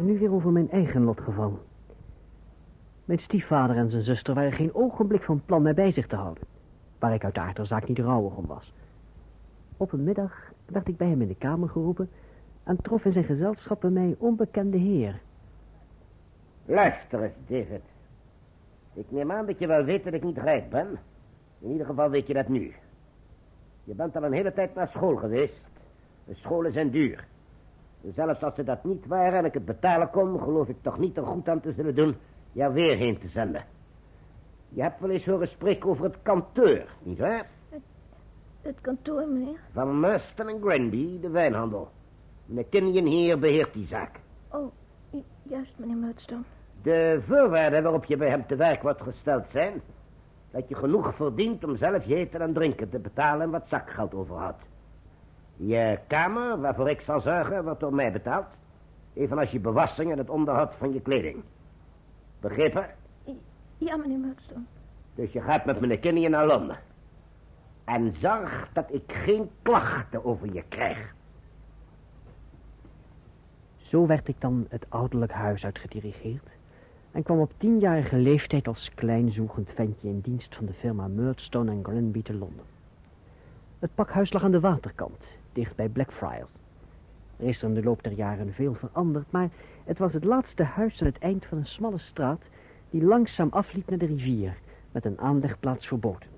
Nu weer over mijn eigen lotgeval. Mijn stiefvader en zijn zuster waren geen ogenblik van plan mij bij zich te houden. Waar ik uit de aard niet rouwig om was. Op een middag werd ik bij hem in de kamer geroepen... en trof in zijn gezelschap een mij onbekende heer. Luister eens, David. Ik neem aan dat je wel weet dat ik niet rijk ben. In ieder geval weet je dat nu. Je bent al een hele tijd naar school geweest. De scholen zijn duur. Zelfs als ze dat niet waren en ik het betalen kon... geloof ik toch niet er goed aan te zullen doen... jou weer heen te zenden. Je hebt wel eens horen spreken over het kantoor, nietwaar? Het, het kantoor, meneer? Van Murston Granby, de wijnhandel. Meneer Kenyon hier beheert die zaak. Oh, juist, meneer Murdstone. De voorwaarden waarop je bij hem te werk wordt gesteld zijn... dat je genoeg verdient om zelf je eten en drinken te betalen... en wat zakgeld overhoudt. Je kamer, waarvoor ik zal zorgen, wordt door mij betaald. Evenals je bewassing en het onderhoud van je kleding. Begrepen? Ja, meneer Murdstone. Dus je gaat met meneer Kinney naar Londen. En zorg dat ik geen klachten over je krijg. Zo werd ik dan het ouderlijk huis uitgedirigeerd... en kwam op tienjarige leeftijd als klein zoegend ventje... in dienst van de firma Murdstone en Granby te Londen. Het pakhuis lag aan de waterkant, dicht bij Blackfriars. Er is er in de loop der jaren veel veranderd... maar het was het laatste huis aan het eind van een smalle straat... die langzaam afliep naar de rivier... met een aanlegplaats voor boten.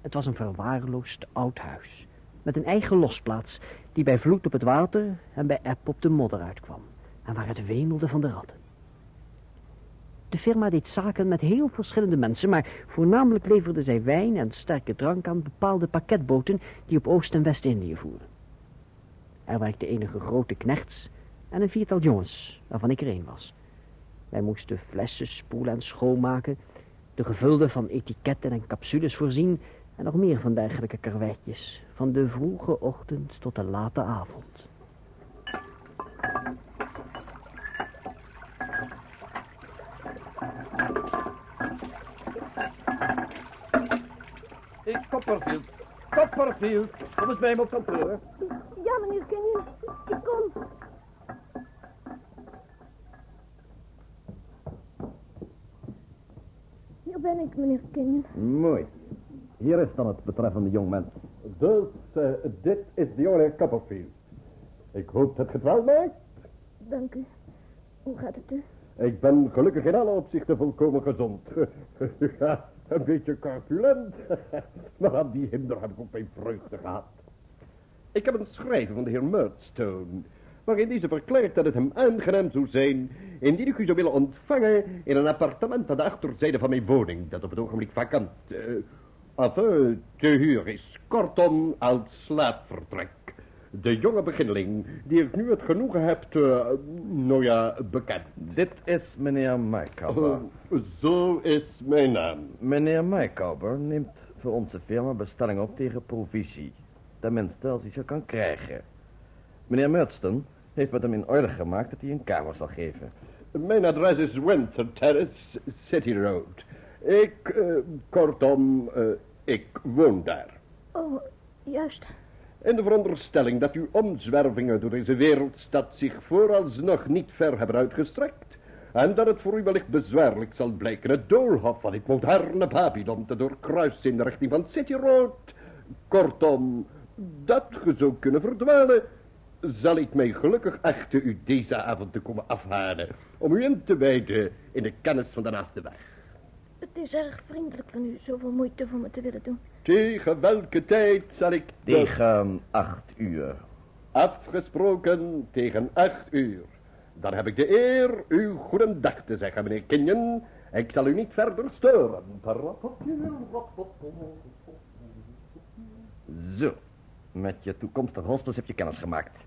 Het was een verwaarloosd oud huis met een eigen losplaats... die bij vloed op het water en bij eb op de modder uitkwam... en waar het wemelde van de ratten. De firma deed zaken met heel verschillende mensen... maar voornamelijk leverde zij wijn en sterke drank aan bepaalde pakketboten... die op Oost- en West-Indië voeren. Er werkten enige grote knechts en een viertal jongens, waarvan ik er een was. Wij moesten flessen spoelen en schoonmaken... de gevulde van etiketten en capsules voorzien... En nog meer van dergelijke karwetjes. Van de vroege ochtend tot de late avond. Ik Copperfield. Copperfield. Kom eens bij me op kantoor. Ja, meneer Kenyon. Ik kom. Hier ben ik, meneer Kenyon. Mooi. Hier is dan het betreffende jongmens. Dus, uh, dit is de jonge Copperfield. Ik hoop dat het wel maakt. Dank u. Hoe gaat het u? Ik ben gelukkig in alle opzichten volkomen gezond. ja, een beetje corpulent. maar aan die hinder heb ik ook mijn vreugde gehad. Ik heb een schrijven van de heer Murdstone... waarin deze verklaart dat het hem aangenaam zou zijn... indien ik u zou willen ontvangen in een appartement aan de achterzijde van mijn woning... dat op het ogenblik vakant... Uh, te huur is. Kortom, als slaapvertrek. De jonge beginneling, die ik nu het genoegen heb te, nou ja, bekend. Dit is meneer Maikauber. Oh, zo is mijn naam. Meneer Maikauber neemt voor onze firma bestelling op tegen provisie. Tenminste, als hij ze kan krijgen. Meneer Murdstone heeft met hem in orde gemaakt dat hij een kamer zal geven. Mijn adres is Winter Terrace, City Road. Ik, uh, kortom, uh, ik woon daar. Oh, juist. In de veronderstelling dat uw omzwervingen door deze wereldstad zich vooralsnog niet ver hebben uitgestrekt... en dat het voor u wellicht bezwaarlijk zal blijken het doolhof van dit moderne Babylon te doorkruisen in de richting van City Road... kortom, dat ge zou kunnen verdwalen... zal ik mij gelukkig achten u deze avond te komen afhalen... om u in te wijden in de kennis van de naaste weg. Het is erg vriendelijk van u zoveel moeite voor me te willen doen. Tegen welke tijd zal ik... Tegen acht uur. Afgesproken tegen acht uur. Dan heb ik de eer u goedendag te zeggen, meneer Kenyon. Ik zal u niet verder storen. Zo. Met je toekomstige hospice heb je kennis gemaakt.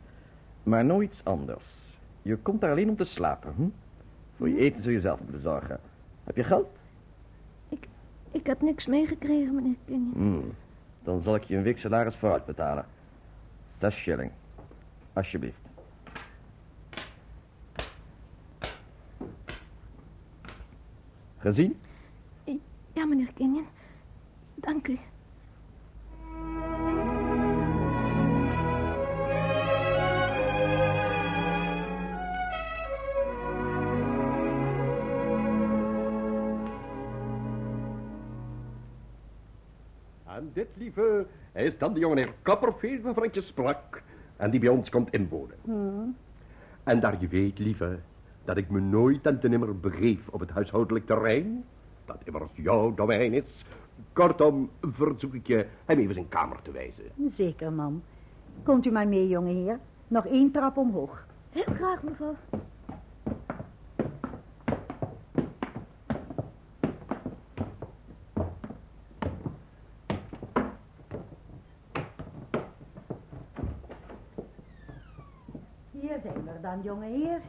Maar nooit anders. Je komt daar alleen om te slapen, hm? Voor je eten zul je zelf moeten zorgen. Heb je geld? Ik heb niks meegekregen, meneer Kenny. Hmm. Dan zal ik je een week salaris vooruit betalen. Zes shilling. Alsjeblieft. Gezien? Ja, meneer Kenyon. Dank u. En dit, lieve, is dan de jongeheer Copperfield waarvan ik je sprak. En die bij ons komt inwonen. Hmm. En daar je weet, lieve, dat ik me nooit en te nimmer begeef op het huishoudelijk terrein, dat immers jouw domein is. Kortom, verzoek ik je hem even zijn kamer te wijzen. Zeker, man. Komt u maar mee, jongeheer. Nog één trap omhoog. Heel graag, mevrouw. Zijn we dan, jongeheer.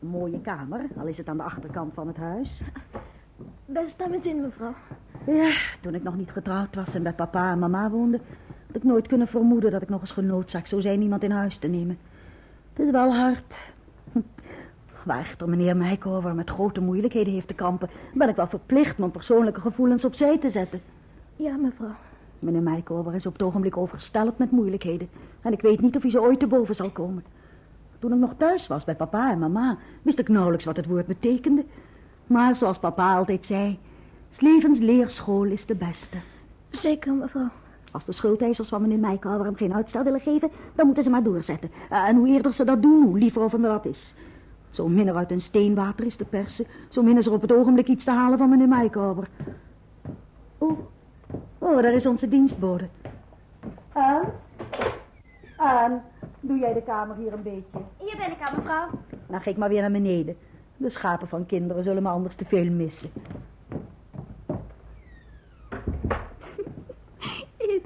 Een mooie kamer, al is het aan de achterkant van het huis. Best naar mijn zin, mevrouw. Ja, toen ik nog niet getrouwd was en bij papa en mama woonde... had ik nooit kunnen vermoeden dat ik nog eens genoodzaakt zou zijn iemand in huis te nemen. Het is wel hard. Waar echter meneer Meikover met grote moeilijkheden heeft te kampen... ben ik wel verplicht mijn persoonlijke gevoelens opzij te zetten. Ja, mevrouw. Meneer Meikover is op het ogenblik overstelpt met moeilijkheden. En ik weet niet of hij ze ooit te boven zal komen. Toen ik nog thuis was bij papa en mama... wist ik nauwelijks wat het woord betekende. Maar zoals papa altijd zei... 's levens leerschool is de beste. Zeker, mevrouw. Als de schuldeisers van meneer Meikover hem geen uitstel willen geven... dan moeten ze maar doorzetten. Eh, En hoe eerder ze dat doen, hoe liever of hem dat is. Zo minder uit een steenwater is te persen... zo minder is er op het ogenblik iets te halen van meneer Meikover. Oh, oh, daar is onze dienstbode. Aan? Aan, doe jij de kamer hier een beetje? Hier ben ik aan, mevrouw. Dan ga ik maar weer naar beneden. De schapen van kinderen zullen me anders te veel missen.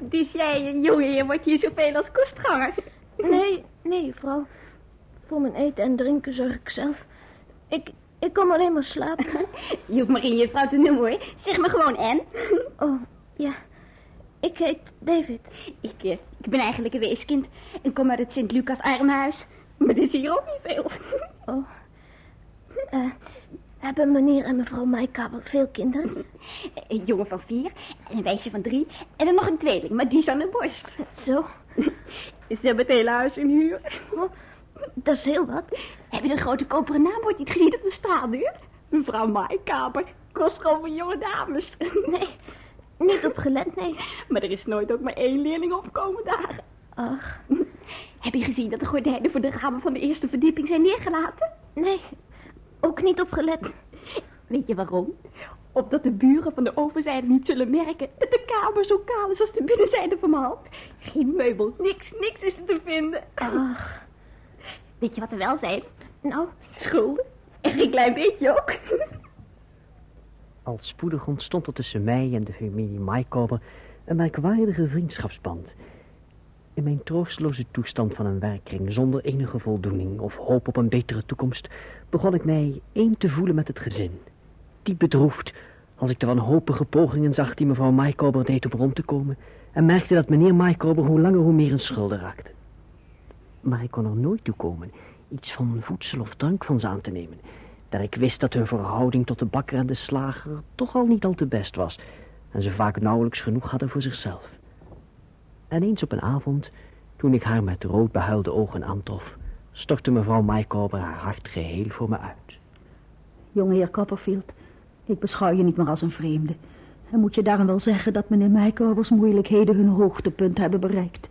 Dus jij, jongeheer, wordt hier zoveel als kostganger. Nee, nee, vrouw. Voor mijn eten en drinken zorg ik zelf. Ik, ik kom alleen maar slapen. Je hoeft maar in je vrouw te noemen, hoor. Zeg maar gewoon Ann. Oh, ja. Ik heet David. Ik, eh, ik ben eigenlijk een weeskind en kom uit het Sint-Lucas armhuis. Maar dat is hier ook niet veel. Oh. Eh, hebben meneer en mevrouw Meikaber veel kinderen? Een jongen van vier en een meisje van drie en dan nog een tweeling, maar die is aan de borst. Zo. Ze hebben het hele huis in huur. Oh, dat is heel wat. Heb je dat grote koperen naambord niet gezien op de straatdeur? Mevrouw Maaikaper, kost gewoon voor jonge dames. Nee, niet op gelet, nee. Maar er is nooit ook maar één leerling opkomen dagen. Ach, Heb je gezien dat de gordijnen voor de ramen van de eerste verdieping zijn neergelaten? nee. Ook niet op gelet. Weet je waarom? Opdat de buren van de overzijde niet zullen merken dat de kamer zo kaal is als de binnenzijde van mijn hand. Geen meubels, niks, niks is er te vinden. Ach, Weet je wat er wel zijn? nou, Schulden. En een klein beetje ook. Al spoedig ontstond er tussen mij en de familie Maikover een merkwaardige vriendschapsband. In mijn troosteloze toestand van een werkkring zonder enige voldoening of hoop op een betere toekomst, begon ik mij één te voelen met het gezin. Diep bedroefd als ik de wanhopige pogingen zag die mevrouw Maikover deed om rond te komen en merkte dat meneer Maikover hoe langer hoe meer in schulden raakte. Maar ik kon er nooit toe komen iets van voedsel of drank van ze aan te nemen, daar ik wist dat hun verhouding tot de bakker en de slager toch al niet al te best was en ze vaak nauwelijks genoeg hadden voor zichzelf. En eens op een avond, toen ik haar met rood behuilde ogen aantrof, stortte mevrouw Maikover haar hart geheel voor me uit. Jongeheer Copperfield, ik beschouw je niet meer als een vreemde. En moet je daarom wel zeggen dat meneer Meikovers moeilijkheden hun hoogtepunt hebben bereikt.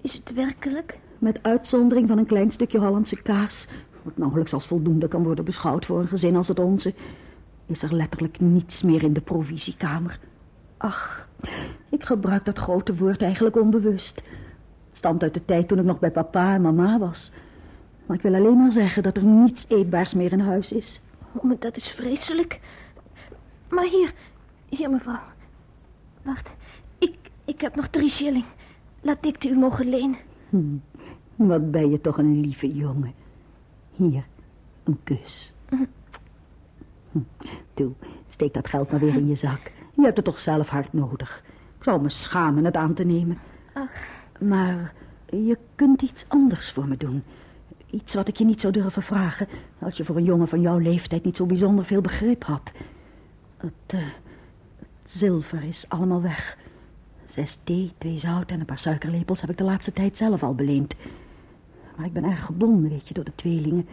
is het werkelijk? Met uitzondering van een klein stukje Hollandse kaas, wat nauwelijks als voldoende kan worden beschouwd voor een gezin als het onze, is er letterlijk niets meer in de provisiekamer. Ach, ik gebruik dat grote woord eigenlijk onbewust. Stamt uit de tijd toen ik nog bij papa en mama was. Maar ik wil alleen maar zeggen dat er niets eetbaars meer in huis is. Oh, dat is vreselijk. Maar hier, hier mevrouw. Wacht, ik, ik heb nog drie shilling. Laat ik die u mogen lenen. Hm, wat ben je toch een lieve jongen. Hier, een kus. Hm, Toe, steek dat geld maar weer in je zak. Je hebt het toch zelf hard nodig. Ik zou me schamen het aan te nemen. Ach. Maar je kunt iets anders voor me doen. Iets wat ik je niet zou durven vragen... als je voor een jongen van jouw leeftijd niet zo bijzonder veel begrip had. Het, eh, het zilver is allemaal weg. Zes thee, twee zout en een paar suikerlepels heb ik de laatste tijd zelf al beleend. Maar ik ben erg gebonden, weet je, door de tweelingen.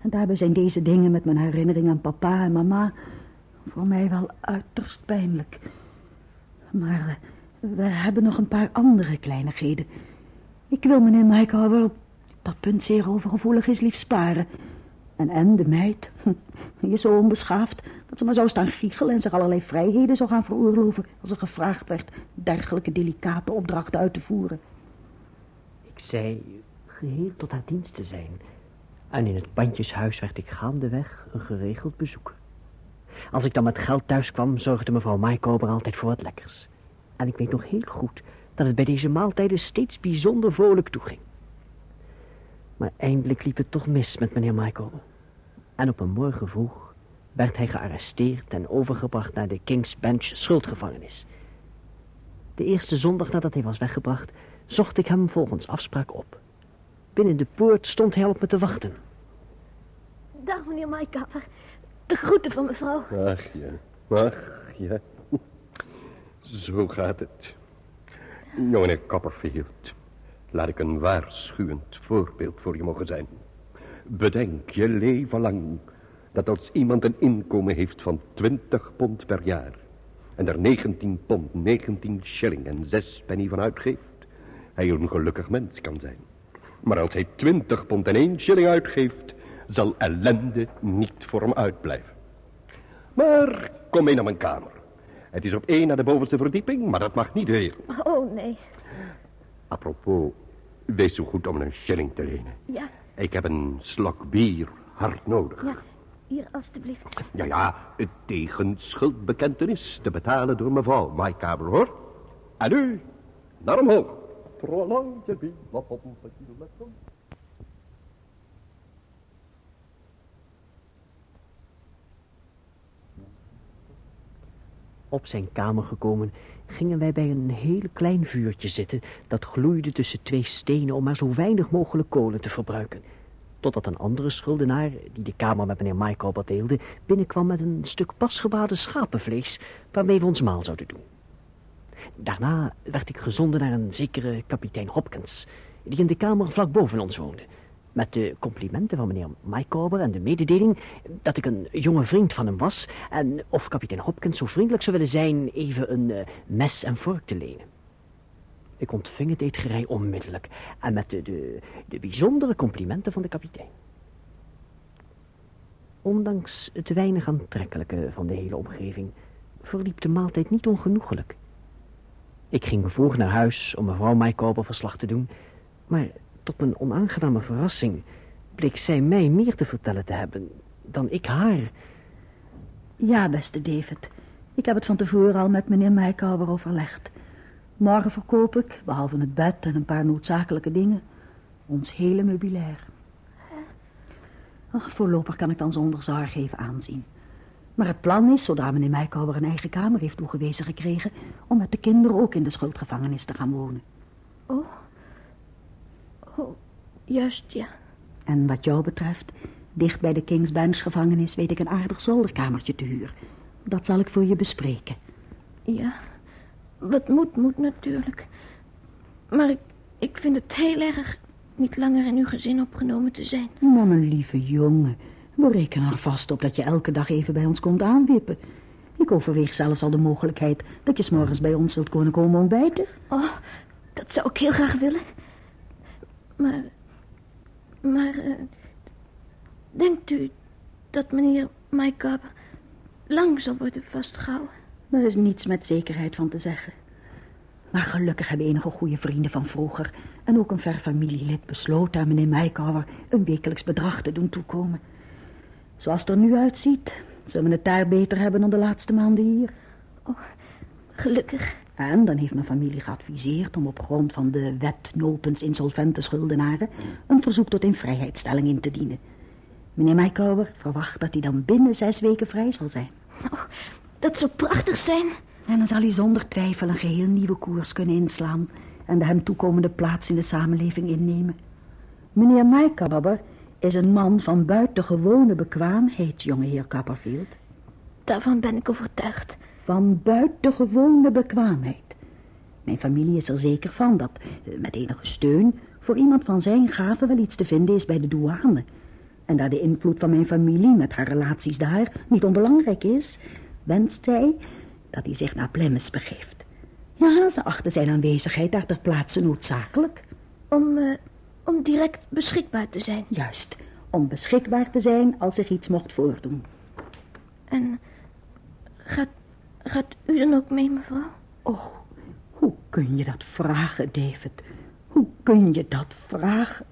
En daarbij zijn deze dingen met mijn herinnering aan papa en mama... voor mij wel uiterst pijnlijk. Maar We hebben nog een paar andere kleinigheden. Ik wil meneer Meikhouwer op dat punt zeer overgevoelig is lief sparen. En en de meid, die is zo onbeschaafd dat ze maar zou staan giechelen en zich allerlei vrijheden zou gaan veroorloven als er gevraagd werd dergelijke delicate opdrachten uit te voeren. Ik zei geheel tot haar dienst te zijn. En in het bandjeshuis werd ik gaandeweg een geregeld bezoek. Als ik dan met geld thuis kwam, zorgde mevrouw Maikober altijd voor wat lekkers. En ik weet nog heel goed dat het bij deze maaltijden steeds bijzonder vrolijk toeging. Maar eindelijk liep het toch mis met meneer Maikober. En op een morgen vroeg werd hij gearresteerd en overgebracht naar de King's Bench schuldgevangenis. De eerste zondag nadat hij was weggebracht, zocht ik hem volgens afspraak op. Binnen de poort stond hij op me te wachten. Dag, meneer Maikapper. De groeten van mevrouw. Ach ja, ach ja. Zo gaat het. Jongeheer Copperfield, laat ik een waarschuwend voorbeeld voor je mogen zijn. Bedenk je leven lang dat als iemand een inkomen heeft van 20 pond per jaar... en er 19 pond, 19 shilling en 6 penny van uitgeeft... hij een gelukkig mens kan zijn. Maar als hij 20 pond en 1 shilling uitgeeft... zal ellende niet voor hem uitblijven. Maar kom mee naar mijn kamer. Het is op één naar de bovenste verdieping, maar dat mag niet weer. Oh, nee. Apropos, wees zo goed om een shilling te lenen. Ja, Ik heb een slok bier hard nodig. ja. Hier, alstublieft. Ja, ja, tegen schuldbekentenis te betalen door mevrouw Maikaber, hoor. En u, naar omhoog. Trollantje, wie, wat op zijn kamer gekomen, gingen wij bij een heel klein vuurtje zitten... dat gloeide tussen twee stenen om maar zo weinig mogelijk kolen te verbruiken. Totdat een andere schuldenaar, die de kamer met meneer Maikober deelde... binnenkwam met een stuk pasgebaden schapenvlees... waarmee we ons maal zouden doen. Daarna werd ik gezonden naar een zekere kapitein Hopkins... die in de kamer vlak boven ons woonde... met de complimenten van meneer Maikober en de mededeling... dat ik een jonge vriend van hem was... en of kapitein Hopkins zo vriendelijk zou willen zijn... even een eh, mes en vork te lenen. Ik ontving het eetgerij onmiddellijk... en met de, de, de bijzondere complimenten van de kapitein. Ondanks het weinig aantrekkelijke van de hele omgeving... verliep de maaltijd niet ongenoegelijk... Ik ging vroeg naar huis om mevrouw Maikober verslag te doen, maar tot mijn onaangename verrassing bleek zij mij meer te vertellen te hebben dan ik haar. Ja, beste David. Ik heb het van tevoren al met meneer Meikauber overlegd. Morgen verkoop ik, behalve het bed en een paar noodzakelijke dingen, ons hele meubilair. Ach, voorlopig kan ik dan zonder zorg even aanzien. Maar het plan is, zodra meneer Meikauber een eigen kamer heeft toegewezen gekregen, om met de kinderen ook in de schuldgevangenis te gaan wonen. Oh. Oh, juist, ja. En wat jou betreft, dicht bij de King's Bench gevangenis weet ik een aardig zolderkamertje te huur. Dat zal ik voor je bespreken. Ja. Wat moet, moet natuurlijk. Maar ik, ik vind het heel erg niet langer in uw gezin opgenomen te zijn. Maar mijn lieve jongen, we rekenen er vast op dat je elke dag even bij ons komt aanwippen. Ik overweeg zelfs al de mogelijkheid dat je s'morgens bij ons zult kunnen komen ontbijten. Oh, dat zou ik heel graag willen. Maar, maar, eh, denkt u dat meneer Maikab lang zal worden vastgehouden? Er is niets met zekerheid van te zeggen. Maar gelukkig hebben enige goede vrienden van vroeger... en ook een ver familielid besloten aan meneer Meikauer... een wekelijks bedrag te doen toekomen. Zoals het er nu uitziet, zullen we het daar beter hebben dan de laatste maanden hier. Oh, gelukkig. En dan heeft mijn familie geadviseerd om op grond van de wet nopens insolvente schuldenaren... een verzoek tot invrijheidstelling in te dienen. Meneer Meikauer verwacht dat hij dan binnen zes weken vrij zal zijn. Oh, dat zou prachtig zijn. En dan zal hij zonder twijfel een geheel nieuwe koers kunnen inslaan... en de hem toekomende plaats in de samenleving innemen. Meneer Maikabber is een man van buitengewone bekwaamheid, jongeheer Copperfield. Daarvan ben ik overtuigd. Van buitengewone bekwaamheid. Mijn familie is er zeker van dat, eh, met enige steun... voor iemand van zijn gaven wel iets te vinden is bij de douane. En daar de invloed van mijn familie met haar relaties daar niet onbelangrijk is... wenst hij dat hij zich naar Plymouth begeeft. Ja, ze achten zijn aanwezigheid daar ter plaatse noodzakelijk. Om, eh, om direct beschikbaar te zijn. Juist, om beschikbaar te zijn als zich iets mocht voordoen. En gaat, gaat u dan ook mee, mevrouw? Oh, hoe kun je dat vragen, David? Hoe kun je dat vragen?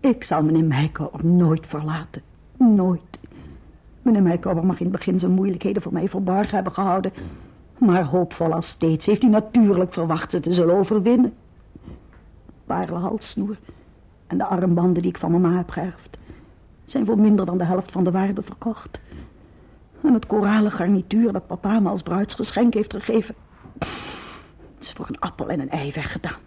Ik zal meneer Meikauer nooit verlaten. Nooit. Meneer Meikauer mag in het begin zijn moeilijkheden voor mij verborgen hebben gehouden. Maar hoopvol als steeds heeft hij natuurlijk verwacht ze te zullen overwinnen. halssnoer en de armbanden die ik van mama heb geërfd... zijn voor minder dan de helft van de waarde verkocht. En het koralen garnituur dat papa me als bruidsgeschenk heeft gegeven... is voor een appel en een ei weggedaan.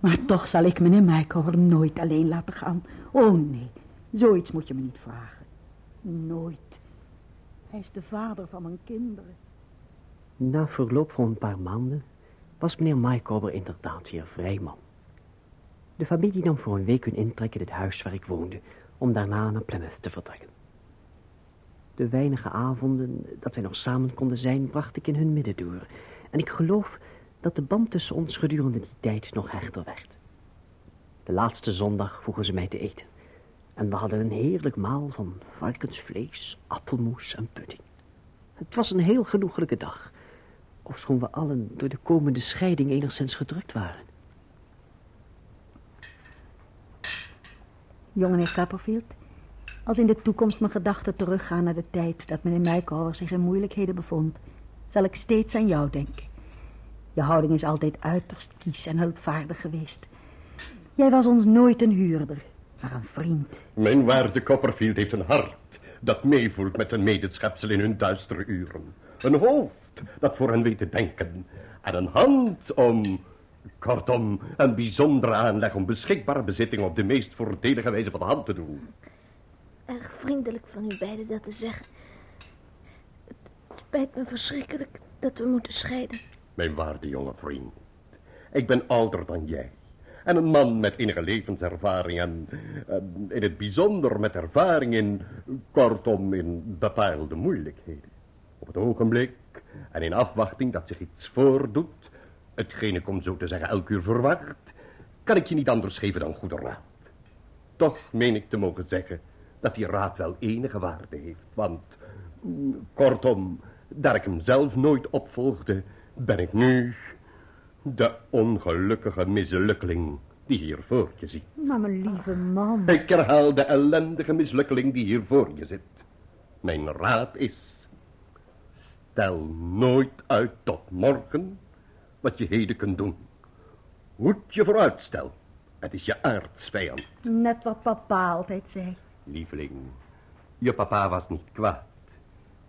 Maar toch zal ik meneer Meikauer nooit alleen laten gaan. Oh nee, zoiets moet je me niet vragen. Nooit. Hij is de vader van mijn kinderen. Na verloop van een paar maanden was meneer Maikober inderdaad weer vrij man. De familie nam voor een week hun intrek in het huis waar ik woonde, om daarna naar Plymouth te vertrekken. De weinige avonden dat wij nog samen konden zijn, bracht ik in hun midden door. En ik geloof dat de band tussen ons gedurende die tijd nog hechter werd. De laatste zondag vroegen ze mij te eten. En we hadden een heerlijk maal van varkensvlees, appelmoes en pudding. Het was een heel genoeglijke dag, ofschoon we allen door de komende scheiding enigszins gedrukt waren. Jongeneer Copperfield, als in de toekomst mijn gedachten teruggaan naar de tijd dat meneer Mijkhouwer zich in moeilijkheden bevond, zal ik steeds aan jou denken. Je houding is altijd uiterst kies en hulpvaardig geweest. Jij was ons nooit een huurder, maar een vriend. Mijn waarde Copperfield heeft een hart dat meevoelt met zijn medeschepsel in hun duistere uren. Een hoofd dat voor hen weet te denken. En een hand om... Kortom, een bijzondere aanleg om beschikbare bezitting op de meest voordelige wijze van de hand te doen. Erg vriendelijk van u beiden dat te zeggen. Het spijt me verschrikkelijk dat we moeten scheiden. Mijn waarde jonge vriend. Ik ben ouder dan jij. En een man met enige levenservaring en in het bijzonder met ervaring in, kortom, in bepaalde moeilijkheden. Op het ogenblik en in afwachting dat zich iets voordoet, hetgeen ik om zo te zeggen elk uur verwacht, kan ik je niet anders geven dan goede raad. Toch meen ik te mogen zeggen dat die raad wel enige waarde heeft, want, kortom, daar ik hem zelf nooit opvolgde, ben ik nu de ongelukkige mislukkeling die hier voor je zit. Maar mijn lieve man. Ik herhaal de ellendige mislukkeling die hier voor je zit. Mijn raad is, stel nooit uit tot morgen wat je heden kunt doen. Hoed je vooruitstel. Het is je aardsvijand. Net wat papa altijd zei. Lieveling, je papa was niet kwaad.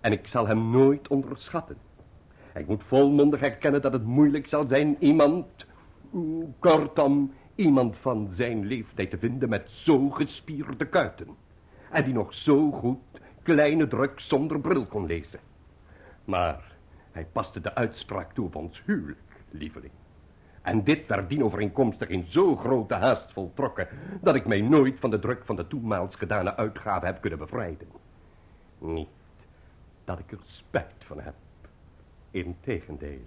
En ik zal hem nooit onderschatten. Ik moet volmondig erkennen dat het moeilijk zal zijn iemand, mm, kortom, iemand van zijn leeftijd te vinden met zo gespierde kuiten. En die nog zo goed kleine druk zonder bril kon lezen. Maar hij paste de uitspraak toe op ons huwelijk, lieveling. En dit werd dienovereenkomstig in zo grote haast voltrokken... dat ik mij nooit van de druk van de toenmaals gedane uitgave heb kunnen bevrijden. Niet dat ik er spijt van heb. Integendeel,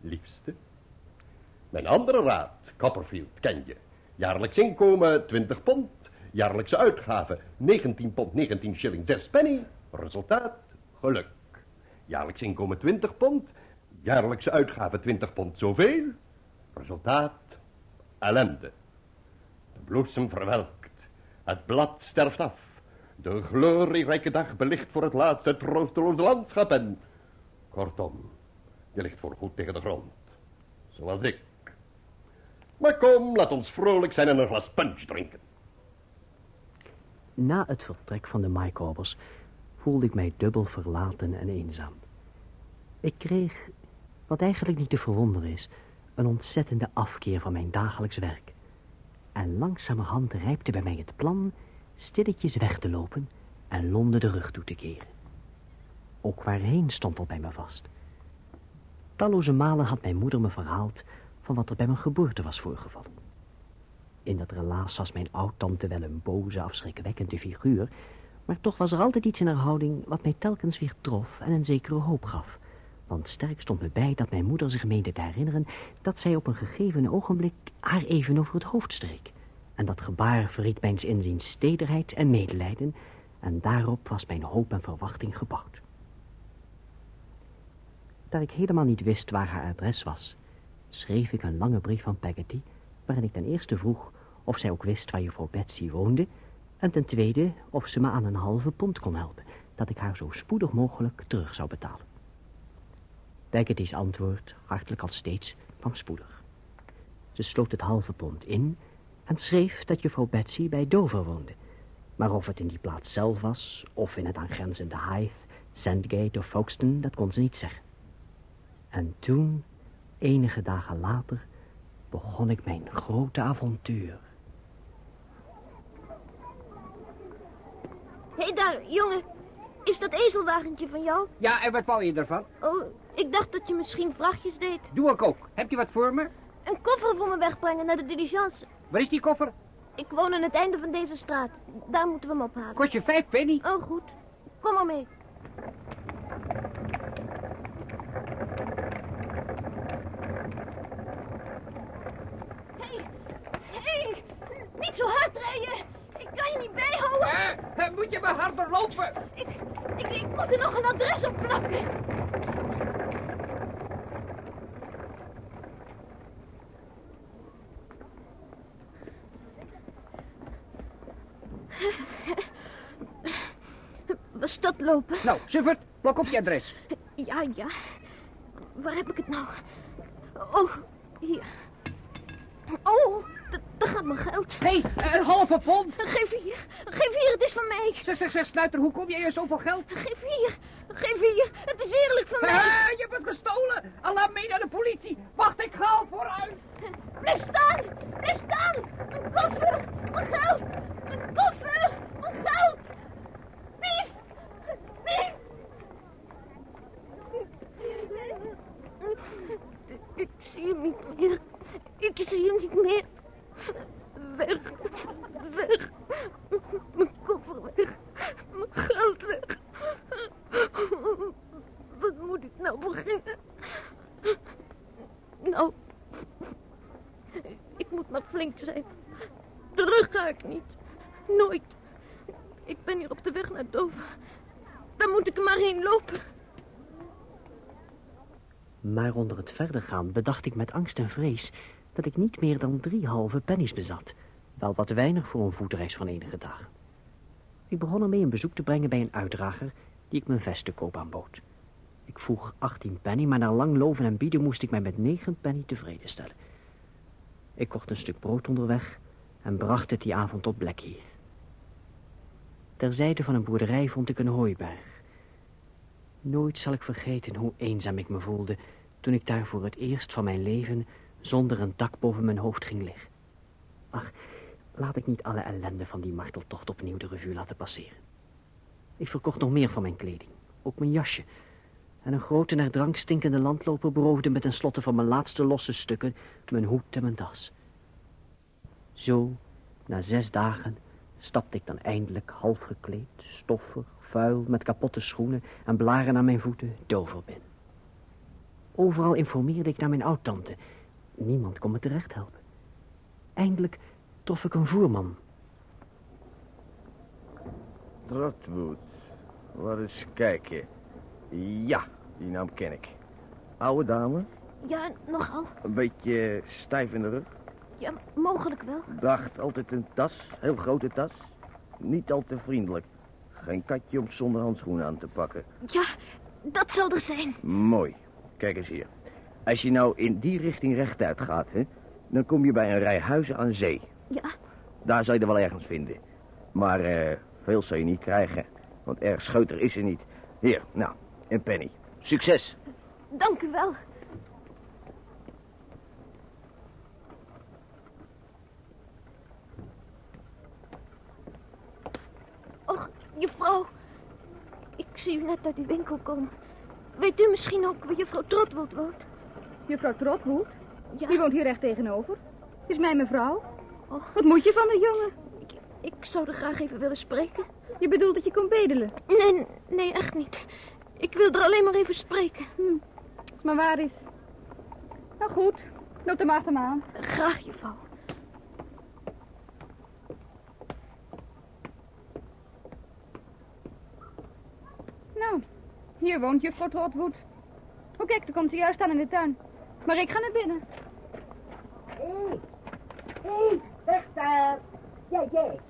liefste. Mijn andere raad, Copperfield, ken je. Jaarlijks inkomen 20 pond. Jaarlijkse uitgaven 19 pond 19 shilling 6 penny. Resultaat, geluk. Jaarlijks inkomen 20 pond. Jaarlijkse uitgaven 20 pond zoveel. Resultaat, ellende. De bloesem verwelkt. Het blad sterft af. De glorierijke dag belicht voor het laatst het troosteloze landschap en... Kortom, je ligt voorgoed tegen de grond. Zoals ik. Maar kom, laat ons vrolijk zijn en een glas punch drinken. Na het vertrek van de Maikobers voelde ik mij dubbel verlaten en eenzaam. Ik kreeg, wat eigenlijk niet te verwonderen is, een ontzettende afkeer van mijn dagelijks werk. En langzamerhand rijpte bij mij het plan stilletjes weg te lopen en Londen de rug toe te keren. Ook waarheen stond al bij me vast. Talloze malen had mijn moeder me verhaald van wat er bij mijn geboorte was voorgevallen. In dat relaas was mijn oud-tante wel een boze, afschrikwekkende figuur, maar toch was er altijd iets in haar houding wat mij telkens weer trof en een zekere hoop gaf, Want sterk stond me bij dat mijn moeder zich meende te herinneren... dat zij op een gegeven ogenblik haar even over het hoofd streek. En dat gebaar verriet mijns inziens stederheid en medelijden... en daarop was mijn hoop en verwachting gebouwd. Daar ik helemaal niet wist waar haar adres was... schreef ik een lange brief van Peggotty... waarin ik ten eerste vroeg of zij ook wist waar juffrouw Betsy woonde... en ten tweede of ze me aan een halve pond kon helpen... dat ik haar zo spoedig mogelijk terug zou betalen. Peggotty's antwoord, hartelijk als steeds, kwam spoedig. Ze sloot het halve pond in en schreef dat juffrouw Betsy bij Dover woonde. Maar of het in die plaats zelf was, of in het aangrenzende Hythe, Sandgate of Folkestone, dat kon ze niet zeggen. En toen, enige dagen later, begon ik mijn grote avontuur. Hé hey daar, jongen. Is dat ezelwagentje van jou? Ja, en wat wou je ervan? Oh, ik dacht dat je misschien vrachtjes deed. Doe ik ook. Heb je wat voor me? Een koffer voor me wegbrengen naar de diligence. Waar is die koffer? Ik woon aan het einde van deze straat. Daar moeten we hem ophalen. Kost je vijf penny? Oh, goed. Kom maar mee. Hé, hey, hé, hey, niet zo hard rijden. Ik kan je niet bijhouden. Eh, moet je maar harder lopen? Ik, ik, ik moet er nog een adres op plakken. Nou, Suffert, plak op je adres. Ja, ja. Waar heb ik het nou? Oh, hier. Oh, daar gaat mijn geld. Hé, hey, een halve pond. Geef hier. Geef hier, het is van mij. Zeg, zeg, zeg, sluiter, hoe kom jij aan zoveel geld? Geef hier. Geef hier. Het is eerlijk van mij. Ah, je hebt het gestolen. Allah mee naar de politie. Wacht, ik ga al vooruit. Blijf staan. Blijf staan. Mijn koffer. Mijn geld. Mijn koffer. Mijn geld. Dief. Dief. Ik zie hem niet meer. Ik zie hem niet meer. Weg. Weg. Mijn koffer weg. Mijn geld weg. Wat moet ik nou beginnen? Nou, ik moet maar flink zijn. Terug ga ik niet. Nooit. Ik ben hier op de weg naar Dover. Daar moet ik maar heen lopen. Maar onder het verder gaan bedacht ik met angst en vrees dat ik niet meer dan drie halve pennies bezat. Wel wat weinig voor een voetreis van enige dagen. Ik begon ermee een bezoek te brengen bij een uitdrager die ik mijn vest te koop aanbood. Ik vroeg 18 penny, maar na lang loven en bieden moest ik mij met 9 penny tevreden stellen. Ik kocht een stuk brood onderweg en bracht het die avond op Blackheath. Ter zijde van een boerderij vond ik een hooiberg. Nooit zal ik vergeten hoe eenzaam ik me voelde toen ik daar voor het eerst van mijn leven zonder een dak boven mijn hoofd ging liggen. Ach, laat ik niet alle ellende van die marteltocht opnieuw de revue laten passeren. Ik verkocht nog meer van mijn kleding, ook mijn jasje. En een grote naar drank stinkende landloper beroofde met een slotte van mijn laatste losse stukken mijn hoed en mijn das. Zo, na zes dagen, stapte ik dan eindelijk half gekleed, stoffig, vuil, met kapotte schoenen en blaren aan mijn voeten, Dover binnen. Overal informeerde ik naar mijn oud-tante. Niemand kon me terecht helpen. Eindelijk trof ik een voerman. Trotwood. Wat eens kijken. Ja, die naam ken ik. Oude dame, Ja, nogal. een beetje stijf in de rug. Ja, mogelijk wel. Draagt altijd een tas, heel grote tas. Niet al te vriendelijk. Geen katje om zonder handschoenen aan te pakken. Ja, dat zal er zijn. Mooi. Kijk eens hier. Als je nou in die richting rechtuit gaat, hè, dan kom je bij een rij huizen aan zee. Ja, Daar zou je er wel ergens vinden. Maar eh, veel zou je niet krijgen. Want erg scheuter is er niet. Hier, nou, een penny. Succes. dank u wel. Och, juffrouw. Ik zie u net uit die winkel komen. Weet u misschien ook waar juffrouw Trotwood woont? Juffrouw Trotwood? Ja. Die woont hier recht tegenover. Is mijn mevrouw. Och, Wat moet je van de jongen? ik, ik zou er graag even willen spreken. Je bedoelt dat je komt bedelen. Nee, nee, echt niet. Ik wil er alleen maar even spreken. Hm. maar waar is. Nou goed, loop hem achter me aan. Graag, juffrouw. Nou, hier woont juffrouw Trotwood. Oh kijk, daar komt ze juist aan in de tuin. Maar ik ga naar binnen. Hé, hey, hé, hey, weg daar. Jij, jij.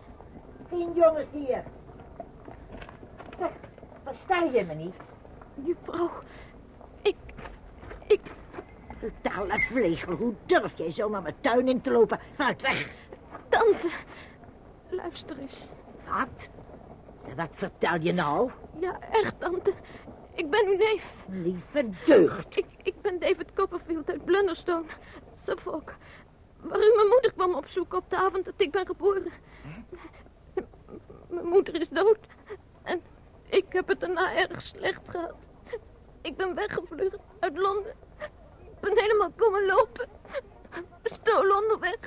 Geen jongens hier. Zeg, versta je me niet? Juffrouw, ik... ik... Totale vlegel, hoe durf jij zomaar mijn tuin in te lopen? Vaart weg. Tante, luister eens. Wat? Wat vertel je nou? Ja, echt, tante. Ik ben uw neef. Lieve deugd. Ik, Copperfield uit Blunderstone, Suffolk. Waar u mijn moeder kwam opzoeken op de avond dat ik ben geboren. Mijn moeder is dood. En ik heb het daarna erg slecht gehad. Ik ben weggevlucht uit Londen. Ik ben helemaal komen lopen. Bestolen onderweg.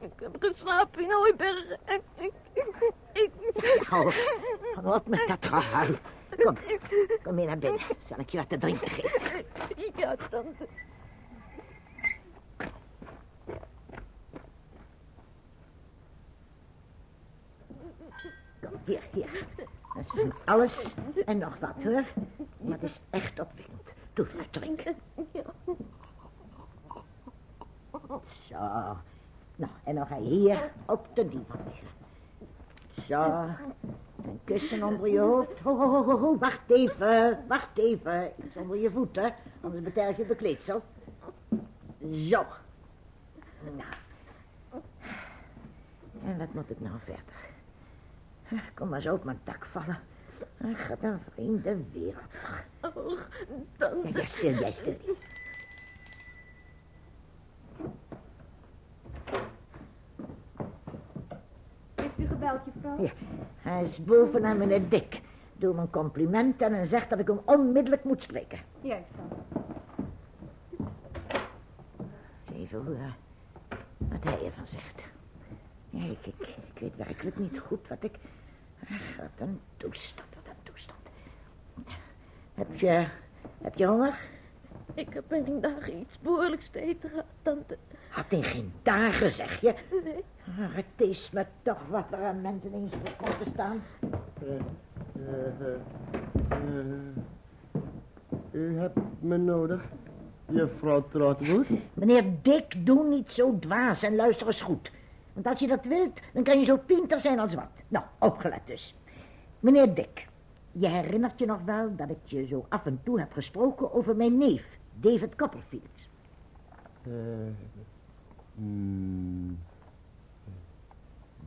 Ik heb geslapen in Hooibergen. En ik... ik... Nou, wat met dat gehuil. Kom, kom mee naar binnen. Zal ik je wat te drinken geven? Ja, tante. Kom, hier, hier. Dat is alles en nog wat, hoor. Maar het is echt opwindend. Doe maar drinken. Zo. Nou, en dan ga je hier op de divan liggen. Zo. Een kussen onder je hoofd. Ho, ho, ho, ho, wacht even. Wacht even. Iets onder je voeten, anders beterg je de kleedsel. Zo. Nou. En wat moet ik nou verder? Kom maar zo op mijn dak vallen. Wat een vreemde wereld. Oh, tante. Ja, jij stil, jij stil. Gebeld, juffrouw? Ja, hij is boven aan meneer Dick. Doe hem een compliment en zegt dat ik hem onmiddellijk moet spreken. Juist dan. Eens even horen wat hij ervan zegt. Ja, ik, ik, ik weet werkelijk niet goed wat ik... Ach, wat een toestand, wat een toestand. Heb je, heb je honger? Ik heb in dagen iets behoorlijks te eten gehad, tante. Had in geen dagen, zeg je? Nee. Ah, het is me toch wat er aan mensen eens voor komt te staan. u hebt me nodig, juffrouw Trotwood. Meneer Dick, doe niet zo dwaas en luister eens goed. Want als je dat wilt, dan kan je zo pinter zijn als wat. Nou, opgelet dus. Meneer Dick, je herinnert je nog wel dat ik je zo af en toe heb gesproken over mijn neef, David Copperfield. Eh, hmm,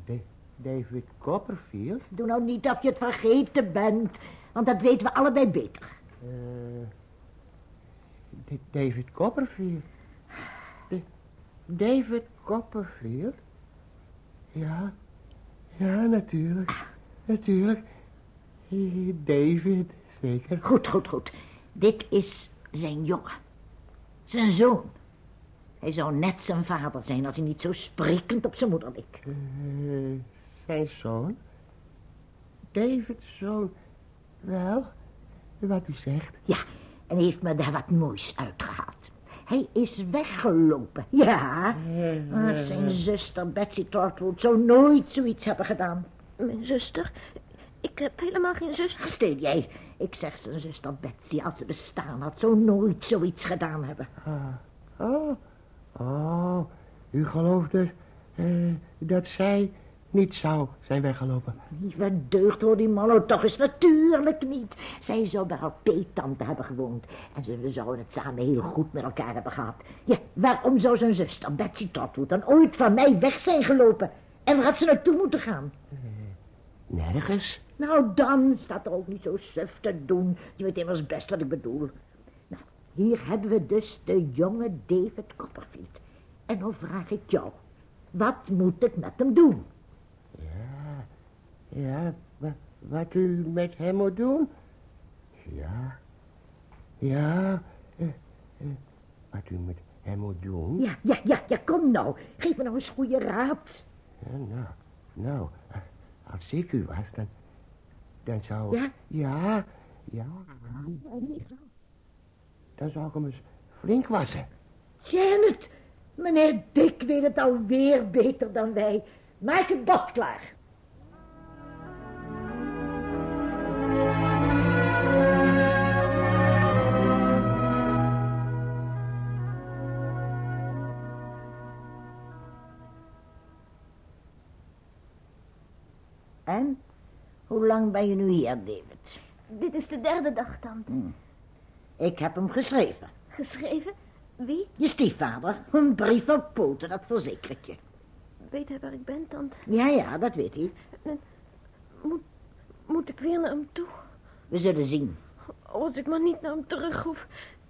Da- David Copperfield? Doe nou niet of je het vergeten bent, want dat weten we allebei beter. Eh, D- David Copperfield? David Copperfield? Ja, ja, natuurlijk. Natuurlijk. David, zeker. Goed, goed, goed. Dit is zijn jongen. Zijn zoon. Hij zou net zijn vader zijn als hij niet zo sprekend op zijn moeder leek. Eh, zijn zoon? David's zoon? Wel, wat u zegt. Ja, en hij heeft me daar wat moois uitgehaald. Hij is weggelopen, ja. Maar zijn zuster Betsy Trotwood zou nooit zoiets hebben gedaan. Mijn zuster? Ik heb helemaal geen zuster. Stil jij. Ik zeg zijn zuster Betsy, als ze bestaan had, zou nooit zoiets gedaan hebben. Ah, oh, oh, u gelooft dus eh, dat zij niet zou zijn weggelopen. Lieve deugd hoor die Mallo toch eens natuurlijk niet. Zij zou bij haar peetante hebben gewoond. En ze zouden het samen heel goed met elkaar hebben gehad. Ja, waarom zou zijn zuster Betsy Trotwood dan ooit van mij weg zijn gelopen? En waar had ze naartoe moeten gaan? Nergens. Nou, dan staat er ook niet zo suf te doen. Je weet immers best wat ik bedoel. Hier hebben we dus de jonge David Copperfield. En dan vraag ik jou, wat moet ik met hem doen? Ja, ja, wa- wat u met hem moet doen? Ja, ja, eh, eh, wat u met hem moet doen? Ja, ja, ja, ja, kom nou. Geef me nou eens goede raad. Ja, nou, nou, als ik u was, dan, dan zou... Ja? Ja, ja. Dan zou ik hem eens flink wassen. Janet, meneer Dick weet het alweer beter dan wij. Maak het bad klaar. En? Hoe lang ben je nu hier, David? Dit is de derde dag, tante. Ik heb hem geschreven. Geschreven? Wie? Je stiefvader. Een brief op poten, dat verzeker ik je. Weet hij waar ik ben, tante? Ja, ja, dat weet hij. Moet, moet ik weer naar hem toe? We zullen zien. Oh, als ik maar niet naar hem terug hoef.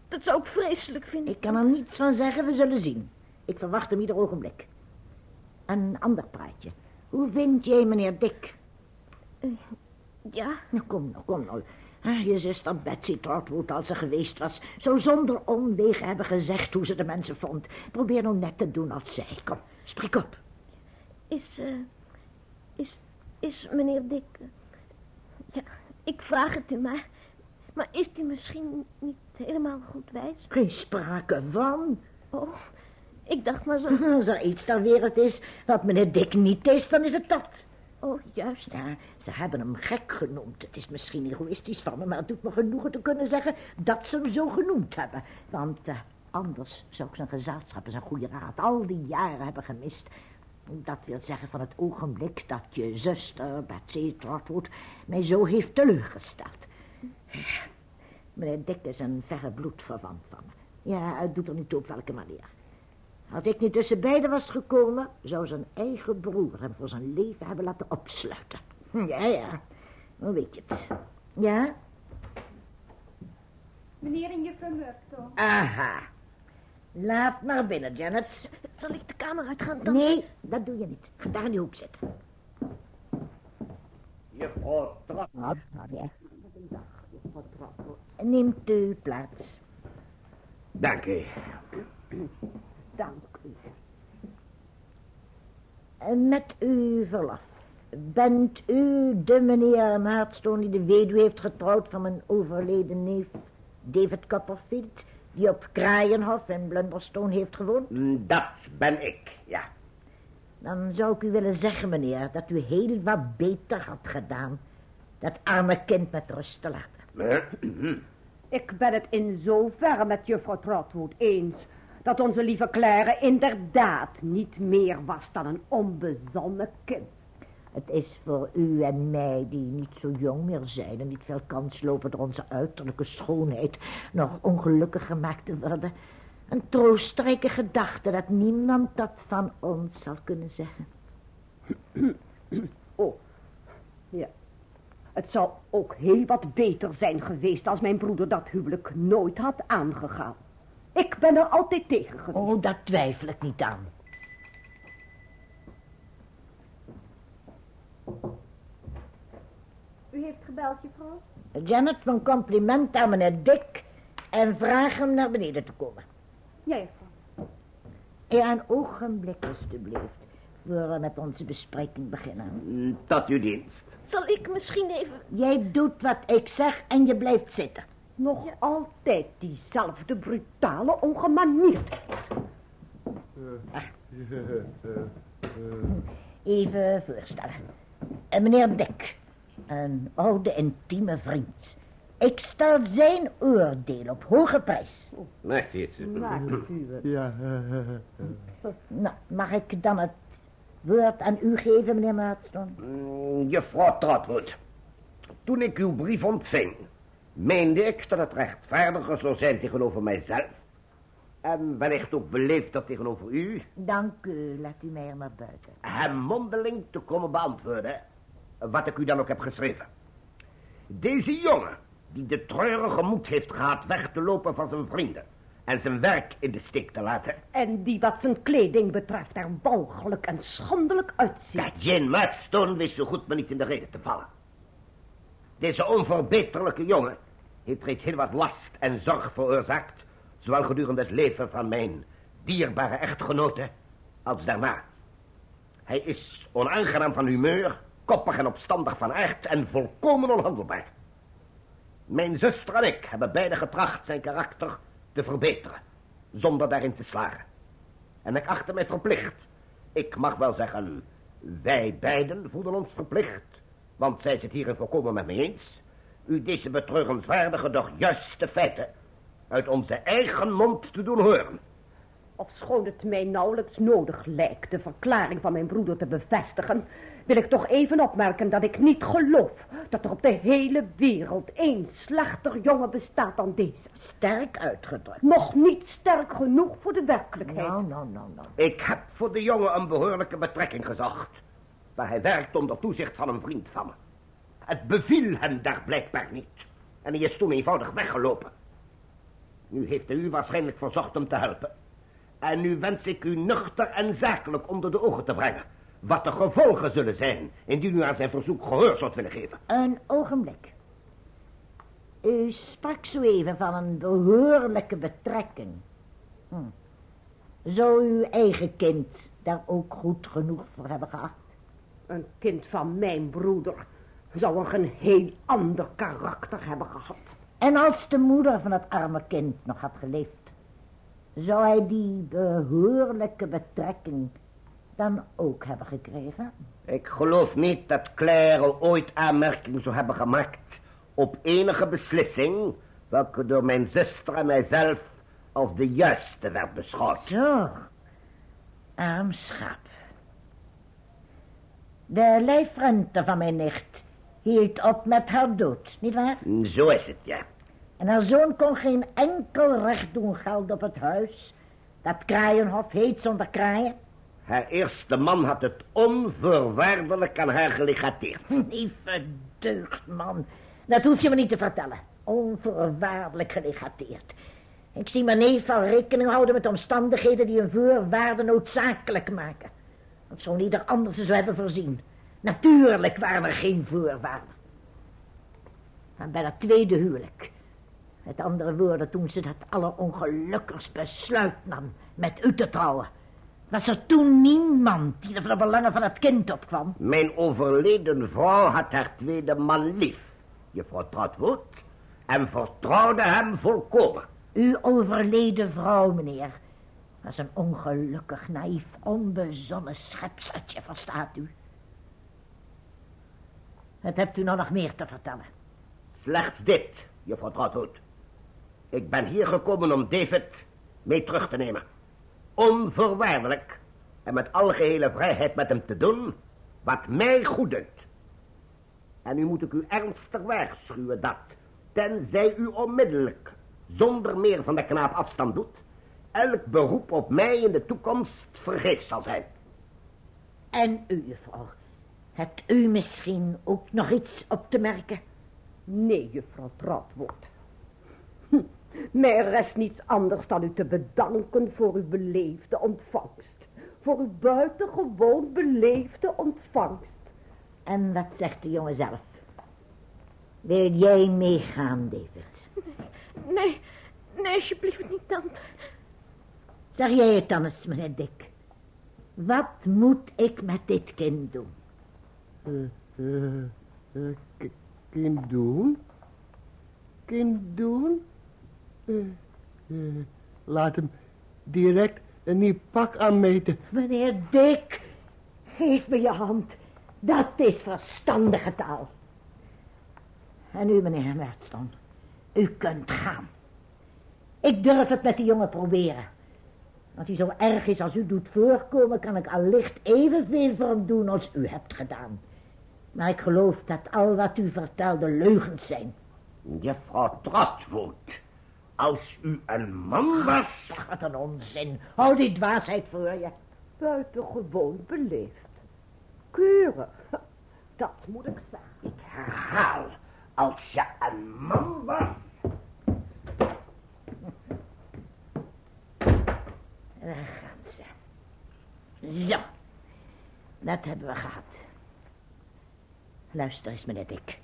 Dat zou ik vreselijk vinden. Ik kan er niets van zeggen, we zullen zien. Ik verwacht hem ieder ogenblik. Een ander praatje. Hoe vind jij meneer Dick? Ja? Nou, kom nou, kom nou. Ah, je zuster Betsy Trotwood, als ze geweest was, zou zonder omwegen hebben gezegd hoe ze de mensen vond. Probeer nou net te doen als zij. Kom, spreek op. Is, eh, is, is meneer Dick... eh, ja, ik vraag het u maar. Maar is hij misschien niet helemaal goed wijs? Geen sprake van. Oh, ik dacht maar zo... Als er iets ter wereld is wat meneer Dick niet is, dan is het dat. Oh, juist. Ja, ze hebben hem gek genoemd. Het is misschien egoïstisch van me, maar het doet me genoegen te kunnen zeggen dat ze hem zo genoemd hebben. Want eh, anders zou ik zijn gezelschap en zijn goede raad al die jaren hebben gemist. Dat wil zeggen van het ogenblik dat je zuster, Betsy Trotwood, mij zo heeft teleurgesteld. Meneer Dick is een verre bloedverwant van me. Ja, het doet er niet op welke manier. Als ik niet tussen beiden was gekomen, zou zijn eigen broer hem voor zijn leven hebben laten opsluiten. Ja, ja. Hoe weet je het? Ja? Meneer en juffrouw Murkton. Aha. Laat maar binnen, Janet. Zal ik de kamer uitgaan dan? Nee, dat doe je niet. Ga daar in die hoek zitten. Juffrouw. Wat? Ja. Neemt u plaats. Dank u. Dank u. En met uw verlof. Bent u de meneer Maatstone die de weduwe heeft getrouwd van mijn overleden neef David Copperfield, die op Kraaienhof in Blunderstone heeft gewoond? Mm, Dat ben ik, ja. Dan zou ik u willen zeggen, meneer, dat u heel wat beter had gedaan dat arme kind met rust te laten. Ik ben het in zoverre met juffrouw Trotwood eens... dat onze lieve Claire inderdaad niet meer was dan een onbezonnen kind. Het is voor u en mij, die niet zo jong meer zijn... en niet veel kans lopen door onze uiterlijke schoonheid... nog ongelukkig gemaakt te worden... een troostrijke gedachte dat niemand dat van ons zal kunnen zeggen. Oh, ja. Het zou ook heel wat beter zijn geweest als mijn broeder dat huwelijk nooit had aangegaan. Ik ben er altijd tegen geweest. Oh, daar twijfel ik niet aan. U heeft gebeld, juffrouw? Janet, mijn compliment aan meneer Dick... en vraag hem naar beneden te komen. Ja, juffrouw. Ja, een ogenblik alstublieft... voor we met onze bespreking beginnen. Mm, Tot uw dienst. Zal ik misschien even... Jij doet wat ik zeg en je blijft zitten. Nog altijd diezelfde brutale ongemanierdheid. Even voorstellen. En meneer Dick, een oude intieme vriend. Ik stel zijn oordeel op hoge prijs. Echt iets. Ja, Nou, mag ik dan het woord aan u geven, meneer Maatstone? Mm, Juffrouw Trotwood. Toen ik uw brief ontving, meende ik dat het rechtvaardiger zou zijn tegenover mijzelf. En wellicht ook beleefder tegenover u, Dank u, laat u mij er maar buiten. hem mondeling te komen beantwoorden, wat ik u dan ook heb geschreven. Deze jongen, die de treurige moed heeft gehad weg te lopen van zijn vrienden en zijn werk in de steek te laten, En die wat zijn kleding betreft er walgelijk en schandelijk uitziet. dat Jane Murdstone wist zo goed maar niet in de reden te vallen. Deze onverbeterlijke jongen heeft reeds heel wat last en zorg veroorzaakt, zowel gedurende het leven van mijn dierbare echtgenote als daarna. Hij is onaangenaam van humeur, koppig en opstandig van aard en volkomen onhandelbaar. Mijn zuster en ik hebben beide getracht zijn karakter te verbeteren, zonder daarin te slagen. En ik achtte mij verplicht. Ik mag wel zeggen, wij beiden voelen ons verplicht, want zij zit hierin volkomen met me eens, u deze betreurenswaardige, doch juiste feiten uit onze eigen mond te doen horen. Ofschoon het mij nauwelijks nodig lijkt de verklaring van mijn broeder te bevestigen, wil ik toch even opmerken dat ik niet geloof dat er op de hele wereld één slechter jongen bestaat dan deze. Sterk uitgedrukt. Nog niet sterk genoeg voor de werkelijkheid. Nou, nou, nou, nou. Ik heb voor de jongen een behoorlijke betrekking gezocht, waar hij werkt onder toezicht van een vriend van me. Het beviel hem daar blijkbaar niet. En hij is toen eenvoudig weggelopen. Nu heeft hij u waarschijnlijk verzocht hem te helpen. En nu wens ik u nuchter en zakelijk onder de ogen te brengen. Wat de gevolgen zullen zijn, indien u aan zijn verzoek gehoor zult willen geven. Een ogenblik. U sprak zo even van een behoorlijke betrekking. Hm. Zou uw eigen kind daar ook goed genoeg voor hebben gehad? Een kind van mijn broeder zou een geheel ander karakter hebben gehad. En als de moeder van het arme kind nog had geleefd, zou hij die behoorlijke betrekking dan ook hebben gekregen? Ik geloof niet dat Claire ooit aanmerking zou hebben gemaakt op enige beslissing welke door mijn zuster en mijzelf als de juiste werd beschouwd. Zo, arm schap. De lijfrente van mijn nicht hield op met haar dood, nietwaar? Zo is het, ja. En haar zoon kon geen enkel recht doen gelden op het huis. Dat kraaienhof heet zonder kraaien. Haar eerste man had het onvoorwaardelijk aan haar gelegateerd. Lieve deugdman, dat hoef je me niet te vertellen. Onvoorwaardelijk gelegateerd. Ik zie mijn neef al rekening houden met omstandigheden die een voorwaarde noodzakelijk maken. Of zo ieder anders zou hebben voorzien. Natuurlijk waren er geen voorwaarden. Maar bij dat tweede huwelijk met andere woorden, toen ze dat allerongelukkigst besluit nam met u te trouwen, was er toen niemand die er voor de belangen van het kind opkwam. Mijn overleden vrouw had haar tweede man lief, juffrouw Trotwood, en vertrouwde hem volkomen. Uw overleden vrouw, meneer, was een ongelukkig, naïef, onbezonnen schepseltje, verstaat u? Wat hebt u nou nog meer te vertellen? Slechts dit, juffrouw Trotwood. Ik ben hier gekomen om David mee terug te nemen. Onvoorwaardelijk en met algehele vrijheid met hem te doen wat mij goed dunkt. En nu moet ik u ernstig waarschuwen dat, tenzij u onmiddellijk, zonder meer van de knaap afstand doet, elk beroep op mij in de toekomst vergeefs zal zijn. En u, juffrouw, hebt u misschien ook nog iets op te merken? Nee, juffrouw Trotwood. Mij rest niets anders dan u te bedanken voor uw beleefde ontvangst. Voor uw buitengewoon beleefde ontvangst. En wat zegt de jongen zelf? Wil jij meegaan, David? Nee, nee, alsjeblieft niet, tante. Zeg jij het dan eens, meneer Dick. Wat moet ik met dit kind doen? Uh, uh, kind doen? Kind doen? Uh, laat hem direct een nieuw pak aanmeten. Meneer Dick, geef me je hand. Dat is verstandige taal. En u, meneer Mertston, u kunt gaan. Ik durf het met die jongen proberen. Als hij zo erg is als u doet voorkomen, kan ik allicht evenveel voor hem doen als u hebt gedaan. Maar ik geloof dat al wat u vertelde leugens zijn. Juffrouw Trotwood, als u een man was... Ach, wat een onzin. Hou die dwaasheid voor je. Buitengewoon beleefd. Keurig. Dat moet ik zeggen. Ik herhaal, als je een man was... Daar gaan ze. Zo, dat hebben we gehad. Luister eens, meneer Dick.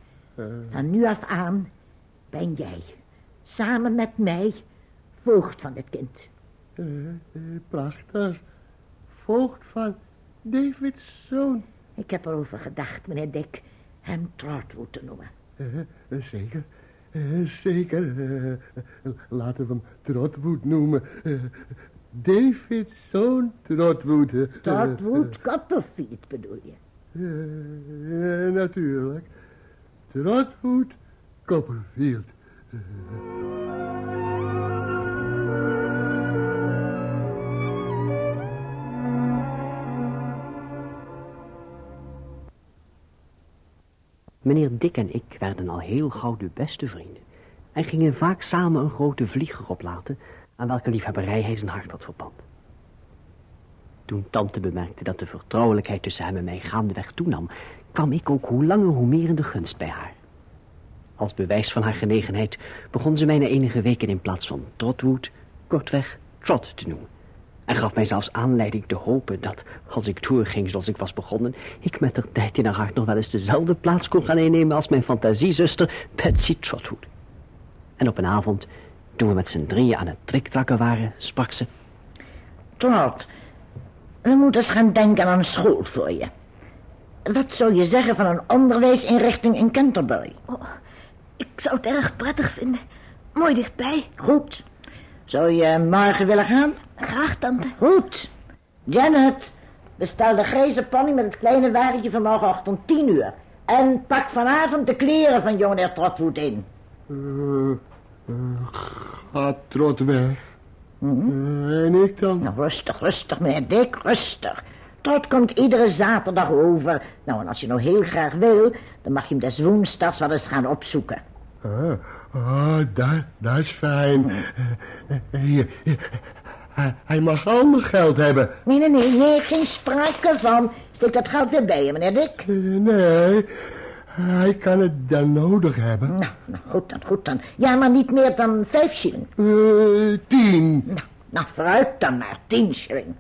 Van nu af aan ben jij, samen met mij, voogd van dit kind. Uh, uh, prachtig. Voogd van David's zoon. Ik heb erover gedacht, meneer Dick, hem Trotwood te noemen. Zeker. Eh, zeker. Eh, laten we hem Trotwood noemen. Eh, David zoon Trotwood. Trotwood Copperfield bedoel je? Uh, natuurlijk. Trotwood Copperfield. Meneer Dick en ik werden al heel gauw de beste vrienden. En gingen vaak samen een grote vlieger oplaten, aan welke liefhebberij hij zijn hart had verpand. Toen tante bemerkte dat de vertrouwelijkheid tussen hem en mij gaandeweg toenam, kwam ik ook hoe langer hoe meer in de gunst bij haar. Als bewijs van haar genegenheid begon ze mij na enige weken in plaats van Trotwood, kortweg Trot te noemen. En gaf mij zelfs aanleiding te hopen dat, als ik doorging zoals ik was begonnen, ik met de tijd in haar hart nog wel eens dezelfde plaats kon gaan innemen als mijn fantasiezuster Betsy Trotwood. En op een avond, toen we met z'n drieën aan het triktrakken waren, sprak ze... Trot, we moeten eens gaan denken aan een school voor je. Wat zou je zeggen van een onderwijsinrichting in Canterbury? Oh, ik zou het erg prettig vinden. Mooi dichtbij. Goed. Zou je morgen willen gaan? Graag, tante. Goed. Janet, bestel de grijze pony met het kleine wagentje van morgenochtend tien uur. En pak vanavond de kleren van jongeheer Trotwood in. Uh, uh, gaat Trot weg. Mm en ik dan? Nou, rustig, rustig, meneer Dick, rustig. Trot komt iedere zaterdag over. Nou, en als je nou heel graag wil, dan mag je hem des woensdags wel eens gaan opzoeken. Ah, oh, dat, dat is fijn. Hier, hij, hij mag ander geld hebben. Nee, nee, nee, nee, geen sprake van. Steek dat geld weer bij je, meneer Dick. Nee, hij kan het dan nodig hebben. Nou, nou goed dan, goed dan. Ja, maar niet meer dan vijf shilling. Uh, tien. Nou, nou, vooruit dan maar, tien shilling.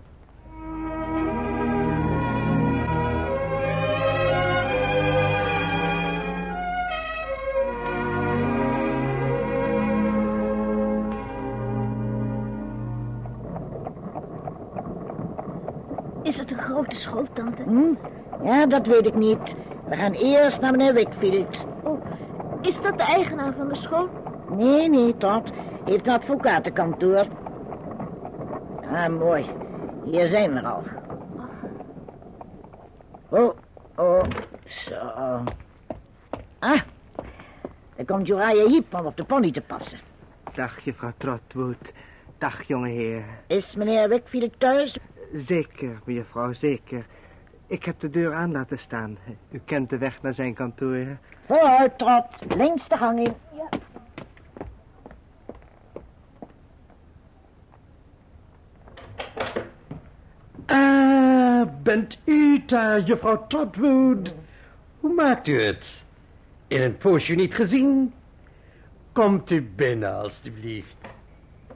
Is het een grote school, tante? Hm? Ja, dat weet ik niet. We gaan eerst naar meneer Wickfield. Oh, is dat de eigenaar van de school? Nee, nee, Tot. Heeft een advocatenkantoor. Ah, mooi. Hier zijn we al. Oh, oh, zo. Ah, daar komt Heep om op de pony te passen. Dag, juffrouw Trotwood. Dag, jongeheer. Is meneer Wickfield thuis? Zeker, mevrouw, zeker. Ik heb de deur aan laten staan. U kent de weg naar zijn kantoor. Vooruit, Trot. Links de gang in. Ja. Ah, bent u daar, juffrouw Trotwood? Hoe maakt u het? In een poosje niet gezien? Komt u binnen, alstublieft.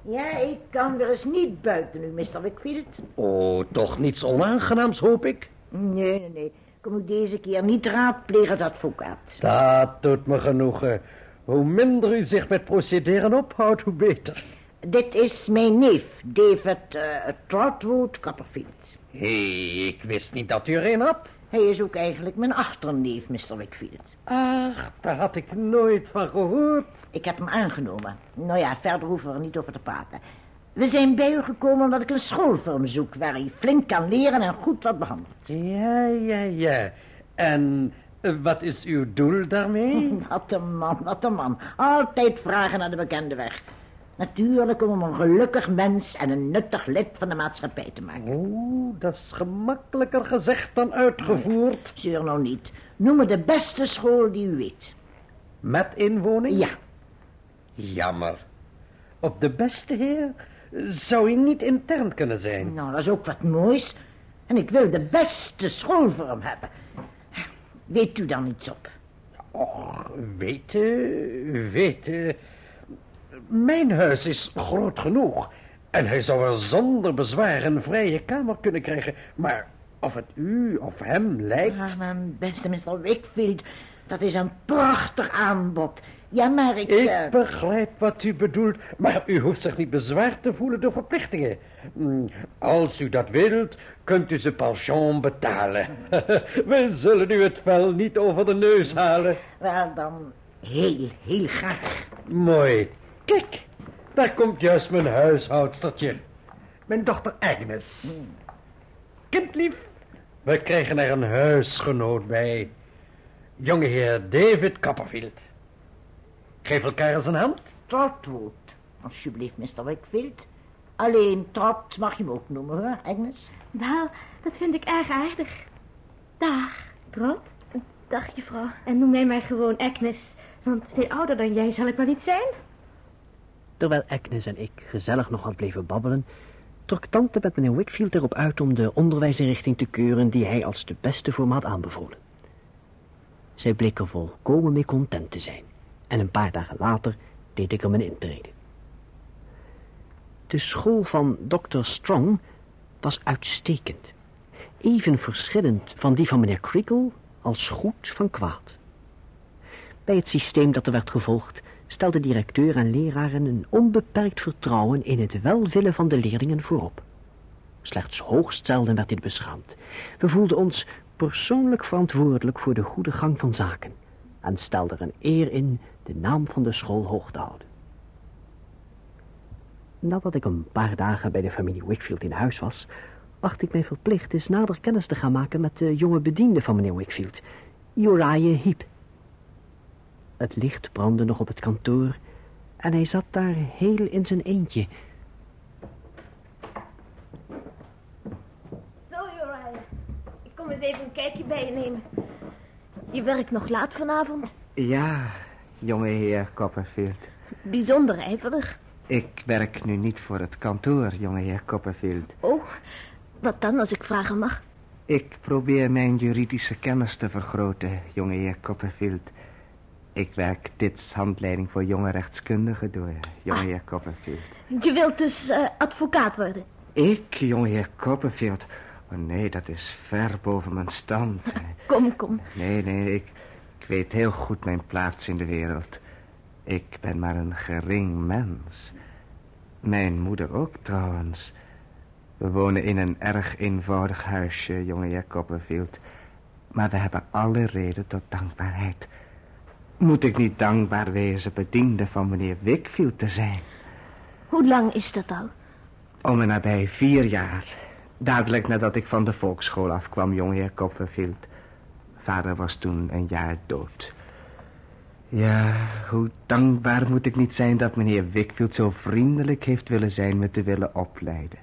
Ja, ik kan weer eens niet buiten u, Mr. Wickfield. Oh, toch niets onaangenaams, hoop ik? Nee, nee, nee. Kom ik deze keer niet raadplegen als advocaat. Dat doet me genoegen. Hoe minder u zich met procederen ophoudt, hoe beter. Dit is mijn neef, David uh, Trotwood Copperfield. Hé, hey, ik wist niet dat u er een had. Hij is ook eigenlijk mijn achterneef, Mr. Wickfield. Ach, daar had ik nooit van gehoord. Ik heb hem aangenomen. Nou ja, verder hoeven we er niet over te praten. We zijn bij u gekomen omdat ik een school voor hem zoek... waar hij flink kan leren en goed wordt behandeld. Ja, ja, ja. En uh, wat is uw doel daarmee? Wat een man, wat een man. Altijd vragen naar de bekende weg. Natuurlijk om een gelukkig mens en een nuttig lid van de maatschappij te maken. Oeh, dat is gemakkelijker gezegd dan uitgevoerd. Zeur nou niet. Noem het de beste school die u weet. Met inwoning? Ja. Jammer. Op de beste heer zou hij niet intern kunnen zijn. Nou, dat is ook wat moois. En ik wil de beste school voor hem hebben. Weet u dan iets op? Och, weten, weten. Mijn huis is groot genoeg. En hij zou er zonder bezwaar een vrije kamer kunnen krijgen. Maar of het u of hem lijkt... Ah, mijn beste Mr. Wickfield, dat is een prachtig aanbod. Ja, maar ik... Ik uh... begrijp wat u bedoelt, maar u hoeft zich niet bezwaard te voelen door verplichtingen. Als u dat wilt, kunt u ze pension betalen. We zullen u het vel niet over de neus halen. Wel, dan Heel, heel graag. Mooi. Kijk, daar komt juist mijn huishoudstertje. Mijn dochter Agnes. Kindlief, we krijgen er een huisgenoot bij. Jongeheer David Copperfield. Geef elkaar eens een hand. Trotwood. Alsjeblieft, Mr. Wickfield. Alleen Trot mag je hem ook noemen, hoor, Agnes. Wel, dat vind ik erg aardig. Dag, Trot. Dag, juffrouw. En noem mij maar gewoon Agnes. Want veel ouder dan jij zal ik wel niet zijn. Terwijl Agnes en ik gezellig nog had bleven babbelen, trok tante met meneer Wickfield erop uit om de onderwijsinrichting te keuren die hij als de beste voor me had aanbevolen. Zij bleek er volkomen mee content te zijn en een paar dagen later deed ik er mijn intrede. De school van Dr. Strong was uitstekend. Even verschillend van die van meneer Creakle als goed van kwaad. Bij het systeem dat er werd gevolgd stelde directeur en leraren een onbeperkt vertrouwen in het welwillen van de leerlingen voorop. Slechts hoogst zelden werd dit beschaamd. We voelden ons persoonlijk verantwoordelijk voor de goede gang van zaken en stelden er een eer in de naam van de school hoog te houden. Nadat ik een paar dagen bij de familie Wickfield in huis was, acht ik mij verplicht eens nader kennis te gaan maken met de jonge bediende van meneer Wickfield, Uriah Heep. Het licht brandde nog op het kantoor en hij zat daar heel in zijn eentje. Zo, Uriah. Ik kom eens even een kijkje bij je nemen. Je werkt nog laat vanavond. Ja, jongeheer Copperfield. Bijzonder ijverig. Ik werk nu niet voor het kantoor, jongeheer Copperfield. Oh, wat dan als ik vragen mag? Ik probeer mijn juridische kennis te vergroten, jongeheer Copperfield. Ik werk dit handleiding voor jonge rechtskundigen door, jongeheer Copperfield. Je wilt dus eh, advocaat worden? Ik, jongeheer Copperfield? Oh nee, dat is ver boven mijn stand. Kom, kom. Nee, nee, ik weet heel goed mijn plaats in de wereld. Ik ben maar een gering mens. Mijn moeder ook trouwens. We wonen in een erg eenvoudig huisje, jongeheer Copperfield. Maar we hebben alle reden tot dankbaarheid. Moet ik niet dankbaar wezen bediende van meneer Wickfield te zijn? Hoe lang is dat al? Om en nabij vier jaar. Dadelijk nadat ik van de volksschool afkwam, jongeheer Copperfield. Vader was toen een jaar dood. Ja, hoe dankbaar moet ik niet zijn dat meneer Wickfield zo vriendelijk heeft willen zijn me te willen opleiden.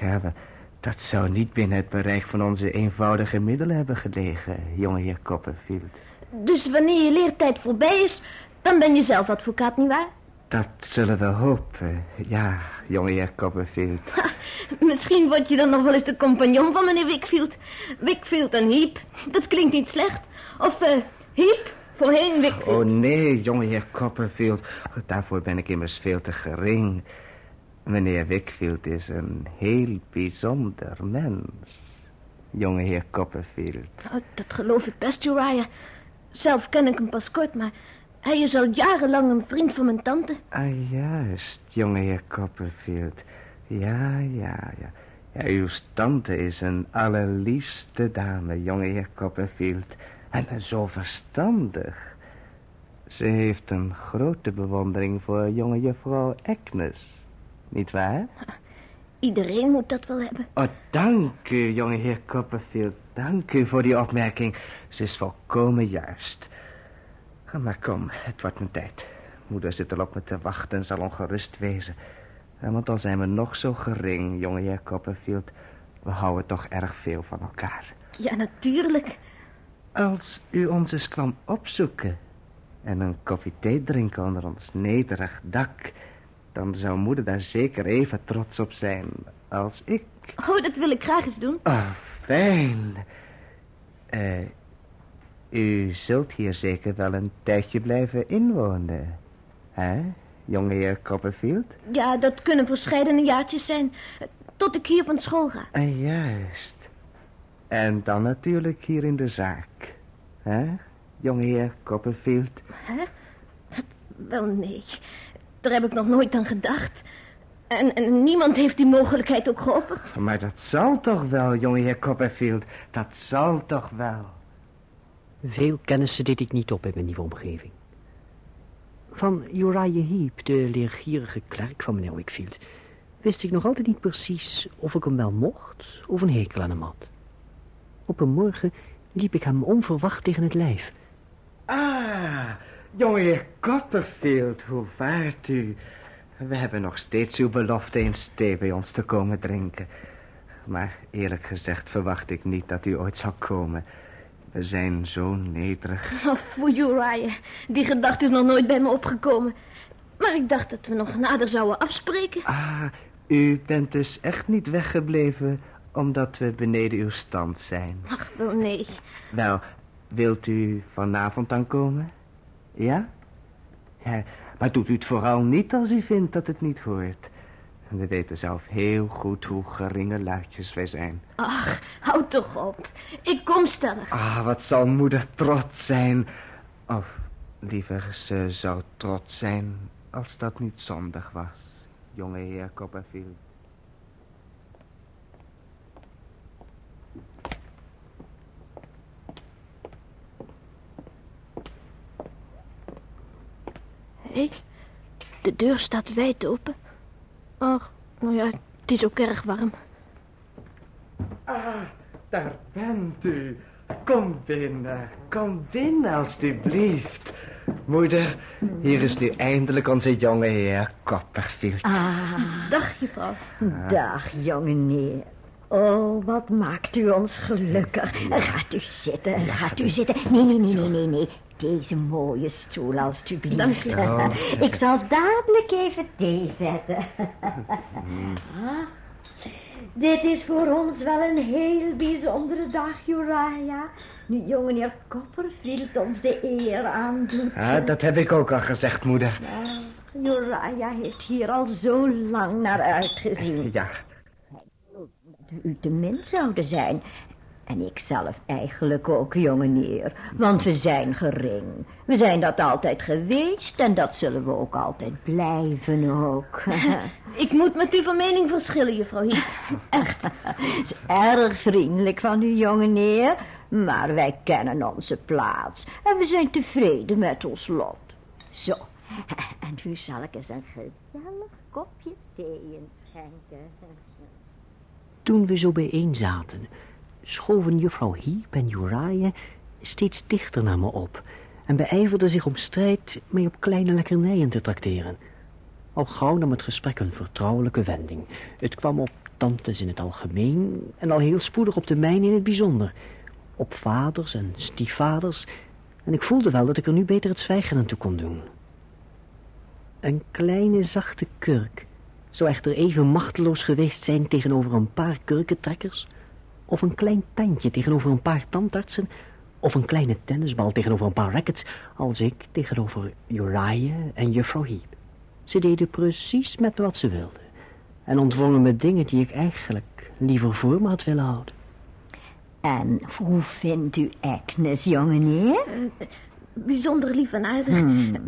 Ja, maar dat zou niet binnen het bereik van onze eenvoudige middelen hebben gelegen, jongeheer Copperfield. Dus wanneer je leertijd voorbij is, dan ben je zelf advocaat, nietwaar? Dat zullen we hopen, ja, jongeheer Copperfield. Ha, misschien word je dan nog wel eens de compagnon van meneer Wickfield. Wickfield en Heep, dat klinkt niet slecht. Of uh, Heep, voorheen Wickfield. Oh nee, jongeheer Copperfield, daarvoor ben ik immers veel te gering. Meneer Wickfield is een heel bijzonder mens. Jongeheer Copperfield. Oh, dat geloof ik best, Uriah. Zelf ken ik hem pas kort, maar hij is al jarenlang een vriend van mijn tante. Ah, juist, jongeheer Copperfield. Ja, ja, ja. Ja, uw tante is een allerliefste dame, jongeheer Copperfield. En zo verstandig. Ze heeft een grote bewondering voor jonge juffrouw Agnes. Niet waar? Iedereen moet dat wel hebben. Oh, dank u, jongeheer Copperfield. Dank u voor die opmerking. Ze is volkomen juist. Maar, kom. Het wordt mijn tijd. Moeder zit al op me te wachten en zal ongerust wezen. En want al zijn we nog zo gering, jongeheer Copperfield... we houden toch erg veel van elkaar. Ja, natuurlijk. Als u ons eens kwam opzoeken... en een koffie thee drinken onder ons nederig dak... dan zou moeder daar zeker even trots op zijn als ik. Oh, dat wil ik graag eens doen. Oh, fijn. Eh... U zult hier zeker wel een tijdje blijven inwonen. Hè, jongeheer Copperfield? Ja, dat kunnen verscheidene jaartjes zijn. Tot ik hier van school ga. Ah, juist. En dan natuurlijk hier in de zaak. Hè, jongeheer Copperfield? Hè? Wel, nee. Daar heb ik nog nooit aan gedacht. En, en niemand heeft die mogelijkheid ook geopperd. Maar dat zal toch wel, jongeheer Copperfield. Dat zal toch wel. Veel kennissen deed ik niet op in mijn nieuwe omgeving. Van Uriah Heep, de leergierige klerk van meneer Wickfield, wist ik nog altijd niet precies of ik hem wel mocht of een hekel aan hem had. Op een morgen liep ik hem onverwacht tegen het lijf. Ah, jongeheer Copperfield, hoe vaart u? We hebben nog steeds uw belofte eens thee bij ons te komen drinken. Maar eerlijk gezegd verwacht ik niet dat u ooit zal komen. We zijn zo nederig. Oh, voor Uriah. Die gedachte is nog nooit bij me opgekomen. Maar ik dacht dat we nog nader zouden afspreken. Ah, u bent dus echt niet weggebleven omdat we beneden uw stand zijn. Ach, wel nee. Wel, wilt u vanavond dan komen? Ja? Ja, maar doet u het vooral niet als u vindt dat het niet hoort. We weten zelf heel goed hoe geringe luidjes wij zijn. Ach, houd toch op. Ik kom stellig. Ah, wat zal moeder trots zijn. Of liever, ze zou trots zijn als dat niet zondig was, jonge heer Copperfield. Hé, de deur staat wijd open. Ach, nou ja, het is ook erg warm. Ah, daar bent u. Kom binnen, kom binnen alstublieft. Moeder, hier is nu eindelijk onze jonge heer Copperfield. Ah, Dag, juffrouw. dag, jongeneer. Oh, wat maakt u ons gelukkig. Gaat u zitten, gaat u zitten. Nee, nee, nee, nee, nee, nee. Deze mooie stoel, alstublieft. Dank u. Oh. Ik zal dadelijk even thee zetten. Ah, dit is voor ons wel een heel bijzondere dag, Uriah. Nu jongeneer Copperfield ons de eer aandoet. Ah, dat heb ik ook al gezegd, moeder. Ah, Uriah heeft hier al zo lang naar uitgezien. Ja, u te min zouden zijn. En ik zelf eigenlijk ook, jongeneer. Want we zijn gering. We zijn dat altijd geweest en dat zullen we ook altijd blijven ook. Ik moet met u van mening verschillen, juffrouw Heep. Echt. Het is erg vriendelijk van u, jongeneer. Maar wij kennen onze plaats. En we zijn tevreden met ons lot. Zo. En nu zal ik eens een gezellig kopje thee inschenken. Toen we zo bijeen zaten, schoven juffrouw Heep en Uriah steeds dichter naar me op en beijverden zich om strijd mee op kleine lekkernijen te trakteren. Al gauw nam het gesprek een vertrouwelijke wending. Het kwam op tantes in het algemeen en al heel spoedig op de mijne in het bijzonder. Op vaders en stiefvaders en ik voelde wel dat ik er nu beter het zwijgen aan toe kon doen. Een kleine zachte kurk zou echter even machteloos geweest zijn tegenover een paar kurkentrekkers, of een klein tandje tegenover een paar tandartsen, of een kleine tennisbal tegenover een paar rackets, als ik tegenover Uriah en juffrouw Heep. Ze deden precies met wat ze wilden, en ontwongen me dingen die ik eigenlijk liever voor me had willen houden. En hoe vindt u Agnes, jongeneer? Eh, bijzonder lief en aardig.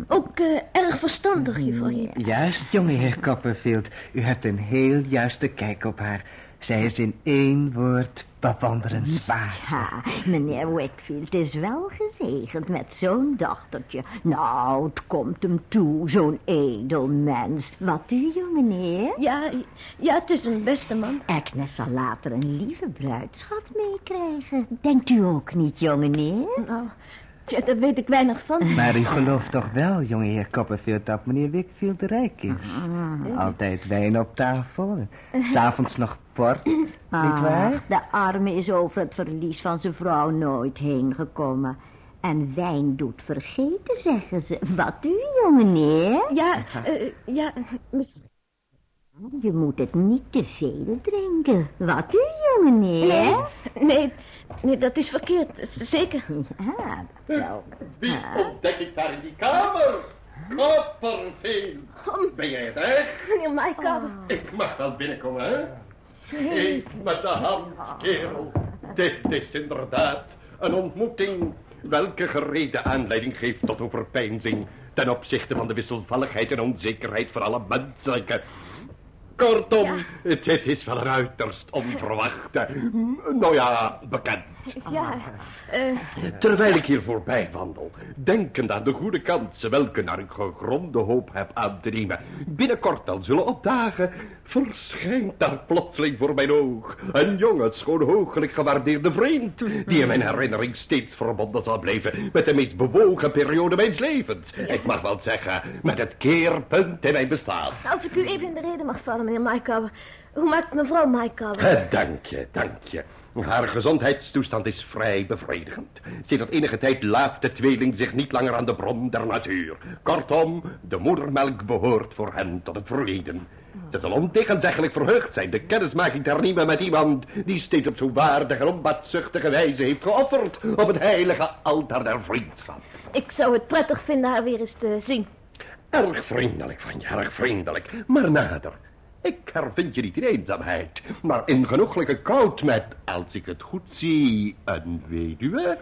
Ook eh, erg verstandig, juffrouw Heep. juist, jonge heer Copperfield. U hebt een heel juiste kijk op haar. Zij is in één woord bewonderenswaardig. Ja, meneer Wakefield is wel gezegend met zo'n dochtertje. Nou, het komt hem toe, zo'n edel mens. Wat u, jongeneer? Ja, ja, het is een beste man. Agnes zal later een lieve bruidschat meekrijgen. Denkt u ook niet, jongeneer? Nou, tja, daar weet ik weinig van. Maar u gelooft toch wel, jonge heer Copperfield, dat meneer Wickfield rijk is? Altijd wijn op tafel. S'avonds nog port, niet waar? Ach, de arme is over het verlies van zijn vrouw nooit heen gekomen. En wijn doet vergeten, zeggen ze. Wat u, jongeneer? Ja, eh, ja, misschien. Je moet het niet te veel drinken. Wat u, jongeneer? Nee, nee, nee, dat is verkeerd, zeker. Ja, zo. Wie Ah. ontdek ik daar in die kamer? Copperfield. Ben jij het echt? Meneer Maikaber. Ik mag wel binnenkomen, hè? Geef me de hand, kerel. Dit is inderdaad een ontmoeting welke gereden aanleiding geeft tot overpeinzing ten opzichte van de wisselvalligheid en onzekerheid van alle menselijke. Kortom, dit is wel een uiterst onverwachte, nou ja, bekend Ja, eh... Terwijl ik hier voorbij wandel, denkend aan de goede kansen welke naar ik gegronde hoop heb aan te nemen, binnenkort dan zullen opdagen, verschijnt daar plotseling voor mijn oog een jonge, schoon hoogelijk gewaardeerde vriend, die in mijn herinnering steeds verbonden zal blijven met de meest bewogen periode mijns levens. Ik mag wel zeggen, met het keerpunt in mijn bestaan. Als ik u even in de reden mag vallen, meneer Maikauer. Hoe maakt mevrouw Maikauer? Eh, dank je, dank je. Haar gezondheidstoestand is vrij bevredigend. Sinds enige tijd laaft de tweeling zich niet langer aan de bron der natuur. Kortom, de moedermelk behoort voor hen tot het verleden. Ze zal ontegenzeggelijk verheugd zijn de kennismaking te hernemen met iemand die steeds op zo waardige en onbaatzuchtige wijze heeft geofferd op het heilige altaar der vriendschap. Ik zou het prettig vinden haar weer eens te zien. Erg vriendelijk van je, erg vriendelijk. Maar nader. Ik hervind je niet in eenzaamheid, maar in genoeglijke koud met, als ik het goed zie, een weduwe.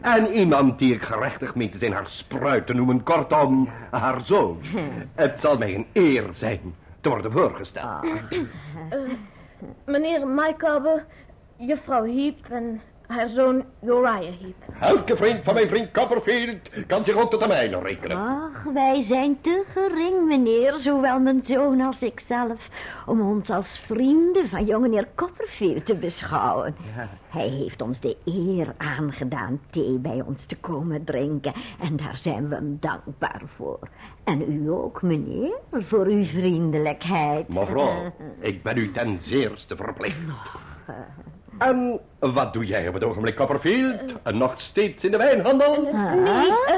En iemand die ik gerechtig meen te zijn haar spruit te noemen, kortom, haar zoon. Het zal mij een eer zijn te worden voorgesteld. Eh, meneer Maikauer, juffrouw Heep en haar zoon Uriah Heep. Elke vriend van mijn vriend Copperfield kan zich ook tot de mijne rekenen. Ach, wij zijn te gering, meneer, zowel mijn zoon als ikzelf, om ons als vrienden van jongeneer Copperfield te beschouwen. Hij heeft ons de eer aangedaan thee bij ons te komen drinken en daar zijn we hem dankbaar voor. En u ook, meneer, voor uw vriendelijkheid. Mevrouw, ik ben u ten zeerste verplicht. En wat doe jij op het ogenblik, Copperfield? Nog steeds in de wijnhandel? Nee, eh,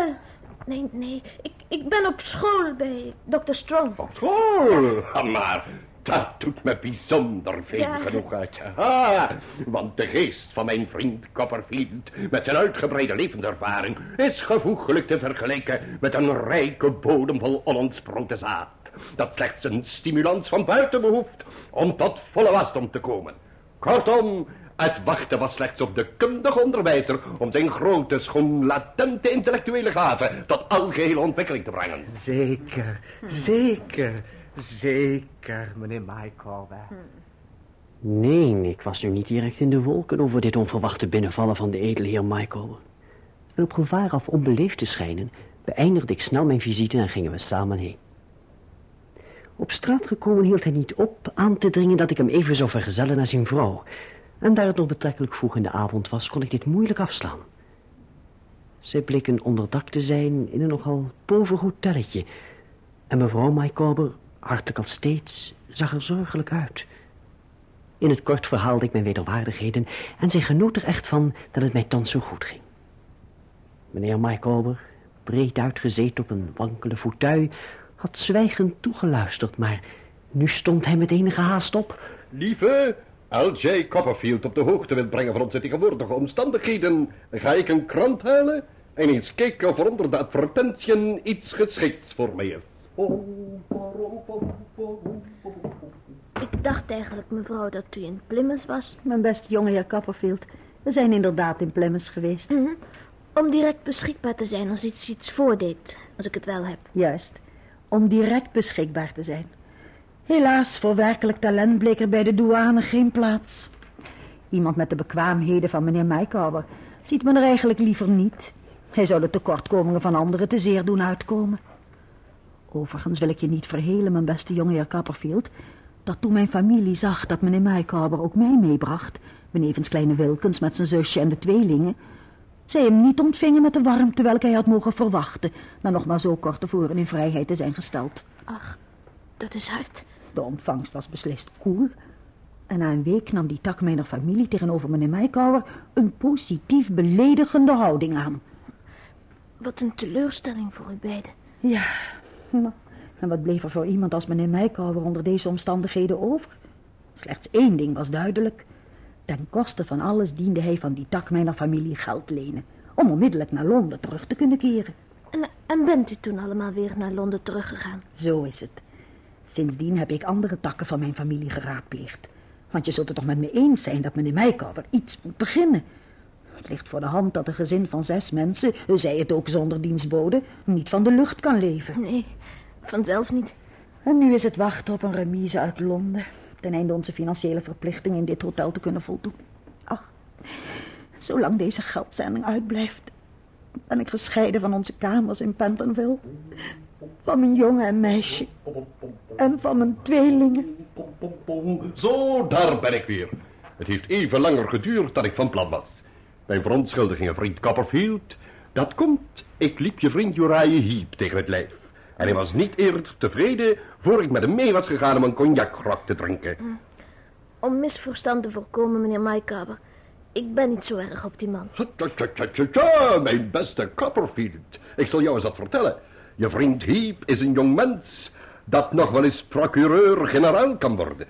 nee, nee. Ik, ik ben op school bij Dr. Strong. Op school? Maar dat doet me bijzonder veel Ja. genoeg uit. Ah, want de geest van mijn vriend Copperfield met zijn uitgebreide levenservaring is gevoeglijk te vergelijken met een rijke bodem vol onontsproten zaad. Dat slechts een stimulans van buiten behoeft om tot volle wasdom te komen. Kortom, het wachten was slechts op de kundige onderwijzer om zijn grote, schoon latente intellectuele gaven tot algehele ontwikkeling te brengen. Zeker, zeker, zeker, meneer Maikauer. Nee, ik was nu niet direct in de wolken over dit onverwachte binnenvallen van de edele heer Michael. En op gevaar af onbeleefd te schijnen, beëindigde ik snel mijn visite en gingen we samen heen. Op straat gekomen hield hij niet op aan te dringen dat ik hem even zou vergezellen naar zijn vrouw. En daar het nog betrekkelijk vroeg in de avond was, kon ik dit moeilijk afslaan. Zij bleken onderdak te zijn in een nogal pover hotelletje. En mevrouw Maikauber, hartelijk als steeds, zag er zorgelijk uit. In het kort verhaalde ik mijn wederwaardigheden en zij genoot er echt van dat het mij thans zo goed ging. Meneer Maikauber, breed uitgezeten op een wankele fauteuil, had zwijgend toegeluisterd, maar nu stond hij met enige haast op. Lieve, jij Copperfield op de hoogte wilt brengen van onze tegenwoordige omstandigheden, ga ik een krant halen en eens kijken of er onder de advertentiën iets geschikts voor mij is. Ik dacht eigenlijk, mevrouw, dat u in Plymouth was. Mijn beste jongeheer Copperfield. We zijn inderdaad in Plymouth geweest. Mhm. Om direct beschikbaar te zijn als iets iets voordeed, als ik het wel heb. Juist, om direct beschikbaar te zijn. Helaas, voor werkelijk talent bleek er bij de douane geen plaats. Iemand met de bekwaamheden van meneer Maikauer ziet men er eigenlijk liever niet. Hij zou de tekortkomingen van anderen te zeer doen uitkomen. Overigens wil ik je niet verhelen, mijn beste jongeheer Copperfield, dat toen mijn familie zag dat meneer Maikauer ook mij meebracht, benevens kleine Wilkens met zijn zusje en de tweelingen, zij hem niet ontvingen met de warmte welke hij had mogen verwachten, na nog maar zo kort tevoren in vrijheid te zijn gesteld. Ach, dat is hard. De ontvangst was beslist koel. En na een week nam die tak mijner familie tegenover meneer Maikauer een positief beledigende houding aan. Wat een teleurstelling voor u beiden. Ja, en wat bleef er voor iemand als meneer Maikauer onder deze omstandigheden over? Slechts één ding was duidelijk. Ten koste van alles diende hij van die tak mijner familie geld lenen, om onmiddellijk naar Londen terug te kunnen keren. En, en bent u toen allemaal weer naar Londen teruggegaan? Zo is het. Sindsdien heb ik andere takken van mijn familie geraadpleegd. Want je zult het toch met me eens zijn dat meneer Maikauer iets moet beginnen. Het ligt voor de hand dat een gezin van zes mensen, zij het ook zonder dienstbode, niet van de lucht kan leven. Nee, vanzelf niet. En nu is het wachten op een remise uit Londen, ten einde onze financiële verplichtingen in dit hotel te kunnen voldoen. Ach, Zolang deze geldzending uitblijft, ben ik gescheiden van onze kamers in Pentonville. Van mijn jongen en meisje. En van mijn tweelingen. Zo, daar ben ik weer. Het heeft even langer geduurd dan ik van plan was. Mijn verontschuldigingen, vriend Copperfield. Dat komt, ik liep je vriend Uriah Heep tegen het lijf. En hij was niet eerder tevreden voor ik met hem mee was gegaan om een cognacgrog te drinken. Om misverstand te voorkomen, meneer Mykaber. Ik ben niet zo erg op die man. Tja, tja, tja, tja, tja, mijn beste Copperfield. Ik zal jou eens wat vertellen. Je vriend Heep is een jong mens dat nog wel eens procureur-generaal kan worden.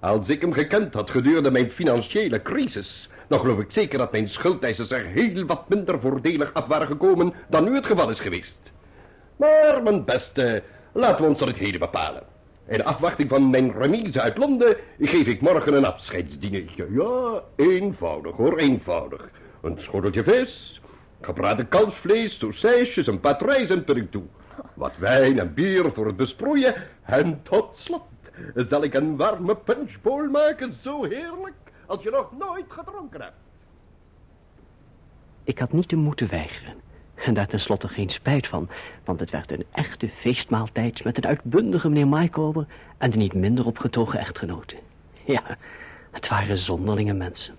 Als ik hem gekend had gedurende mijn financiële crisis, dan geloof ik zeker dat mijn schuldeisers er heel wat minder voordelig af waren gekomen dan nu het geval is geweest. Maar, mijn beste, laten we ons tot het heden bepalen. In afwachting van mijn remise uit Londen geef ik morgen een afscheidsdinertje. Ja, eenvoudig hoor, eenvoudig. Een schoteltje vis, gebraden kalfsvlees, saucijsjes, een patrijs en toe. Wat wijn en bier voor het besproeien. En tot slot zal ik een warme punchbowl maken, zo heerlijk, als je nog nooit gedronken hebt. Ik had niet te moeten weigeren. En daar tenslotte geen spijt van, want het werd een echte feestmaaltijd met een uitbundige meneer Mykover en de niet minder opgetogen echtgenote. Ja, het waren zonderlinge mensen.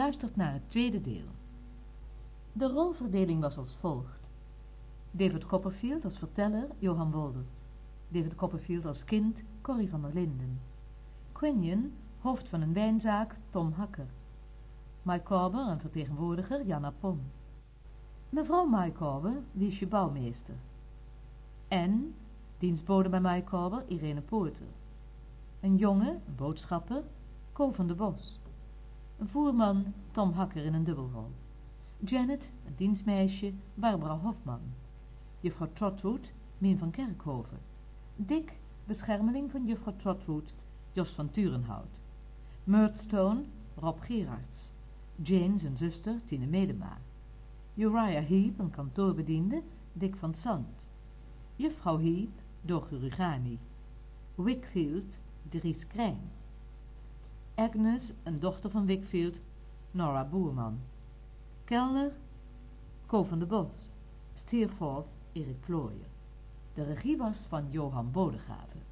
Geluisterd naar het tweede deel. De rolverdeling was als volgt. David Copperfield als verteller, Johan Wolder. David Copperfield als kind, Corrie van der Linden. Quinion, hoofd van een wijnzaak, Tom Hakker. Mike Corber, een vertegenwoordiger, Janna Pom. Mevrouw Mike Corber, Wiesje Bouwmeester. En, dienstbode bij Mike Corber, Irene Poorter. Een jongen, een boodschapper, Ko van de Bos. Voerman, Tom Hakker in een dubbelrol. Janet, een dienstmeisje, Barbara Hofman. Juffrouw Trotwood, Mien van Kerkhoven. Dick, beschermeling van juffrouw Trotwood, Jos van Turenhout. Murdstone, Rob Gerards. Jane, zijn zuster, Tine Medema. Uriah Heep, een kantoorbediende, Dick van Sant. Juffrouw Heep, Dorge Rugani. Wickfield, Dries Krijn. Agnes, een dochter van Wickfield, Nora Boerman. Kelner, Ko van de Bos. Steerforth, Erik Plooijer. De regie was van Johan Bodegraven.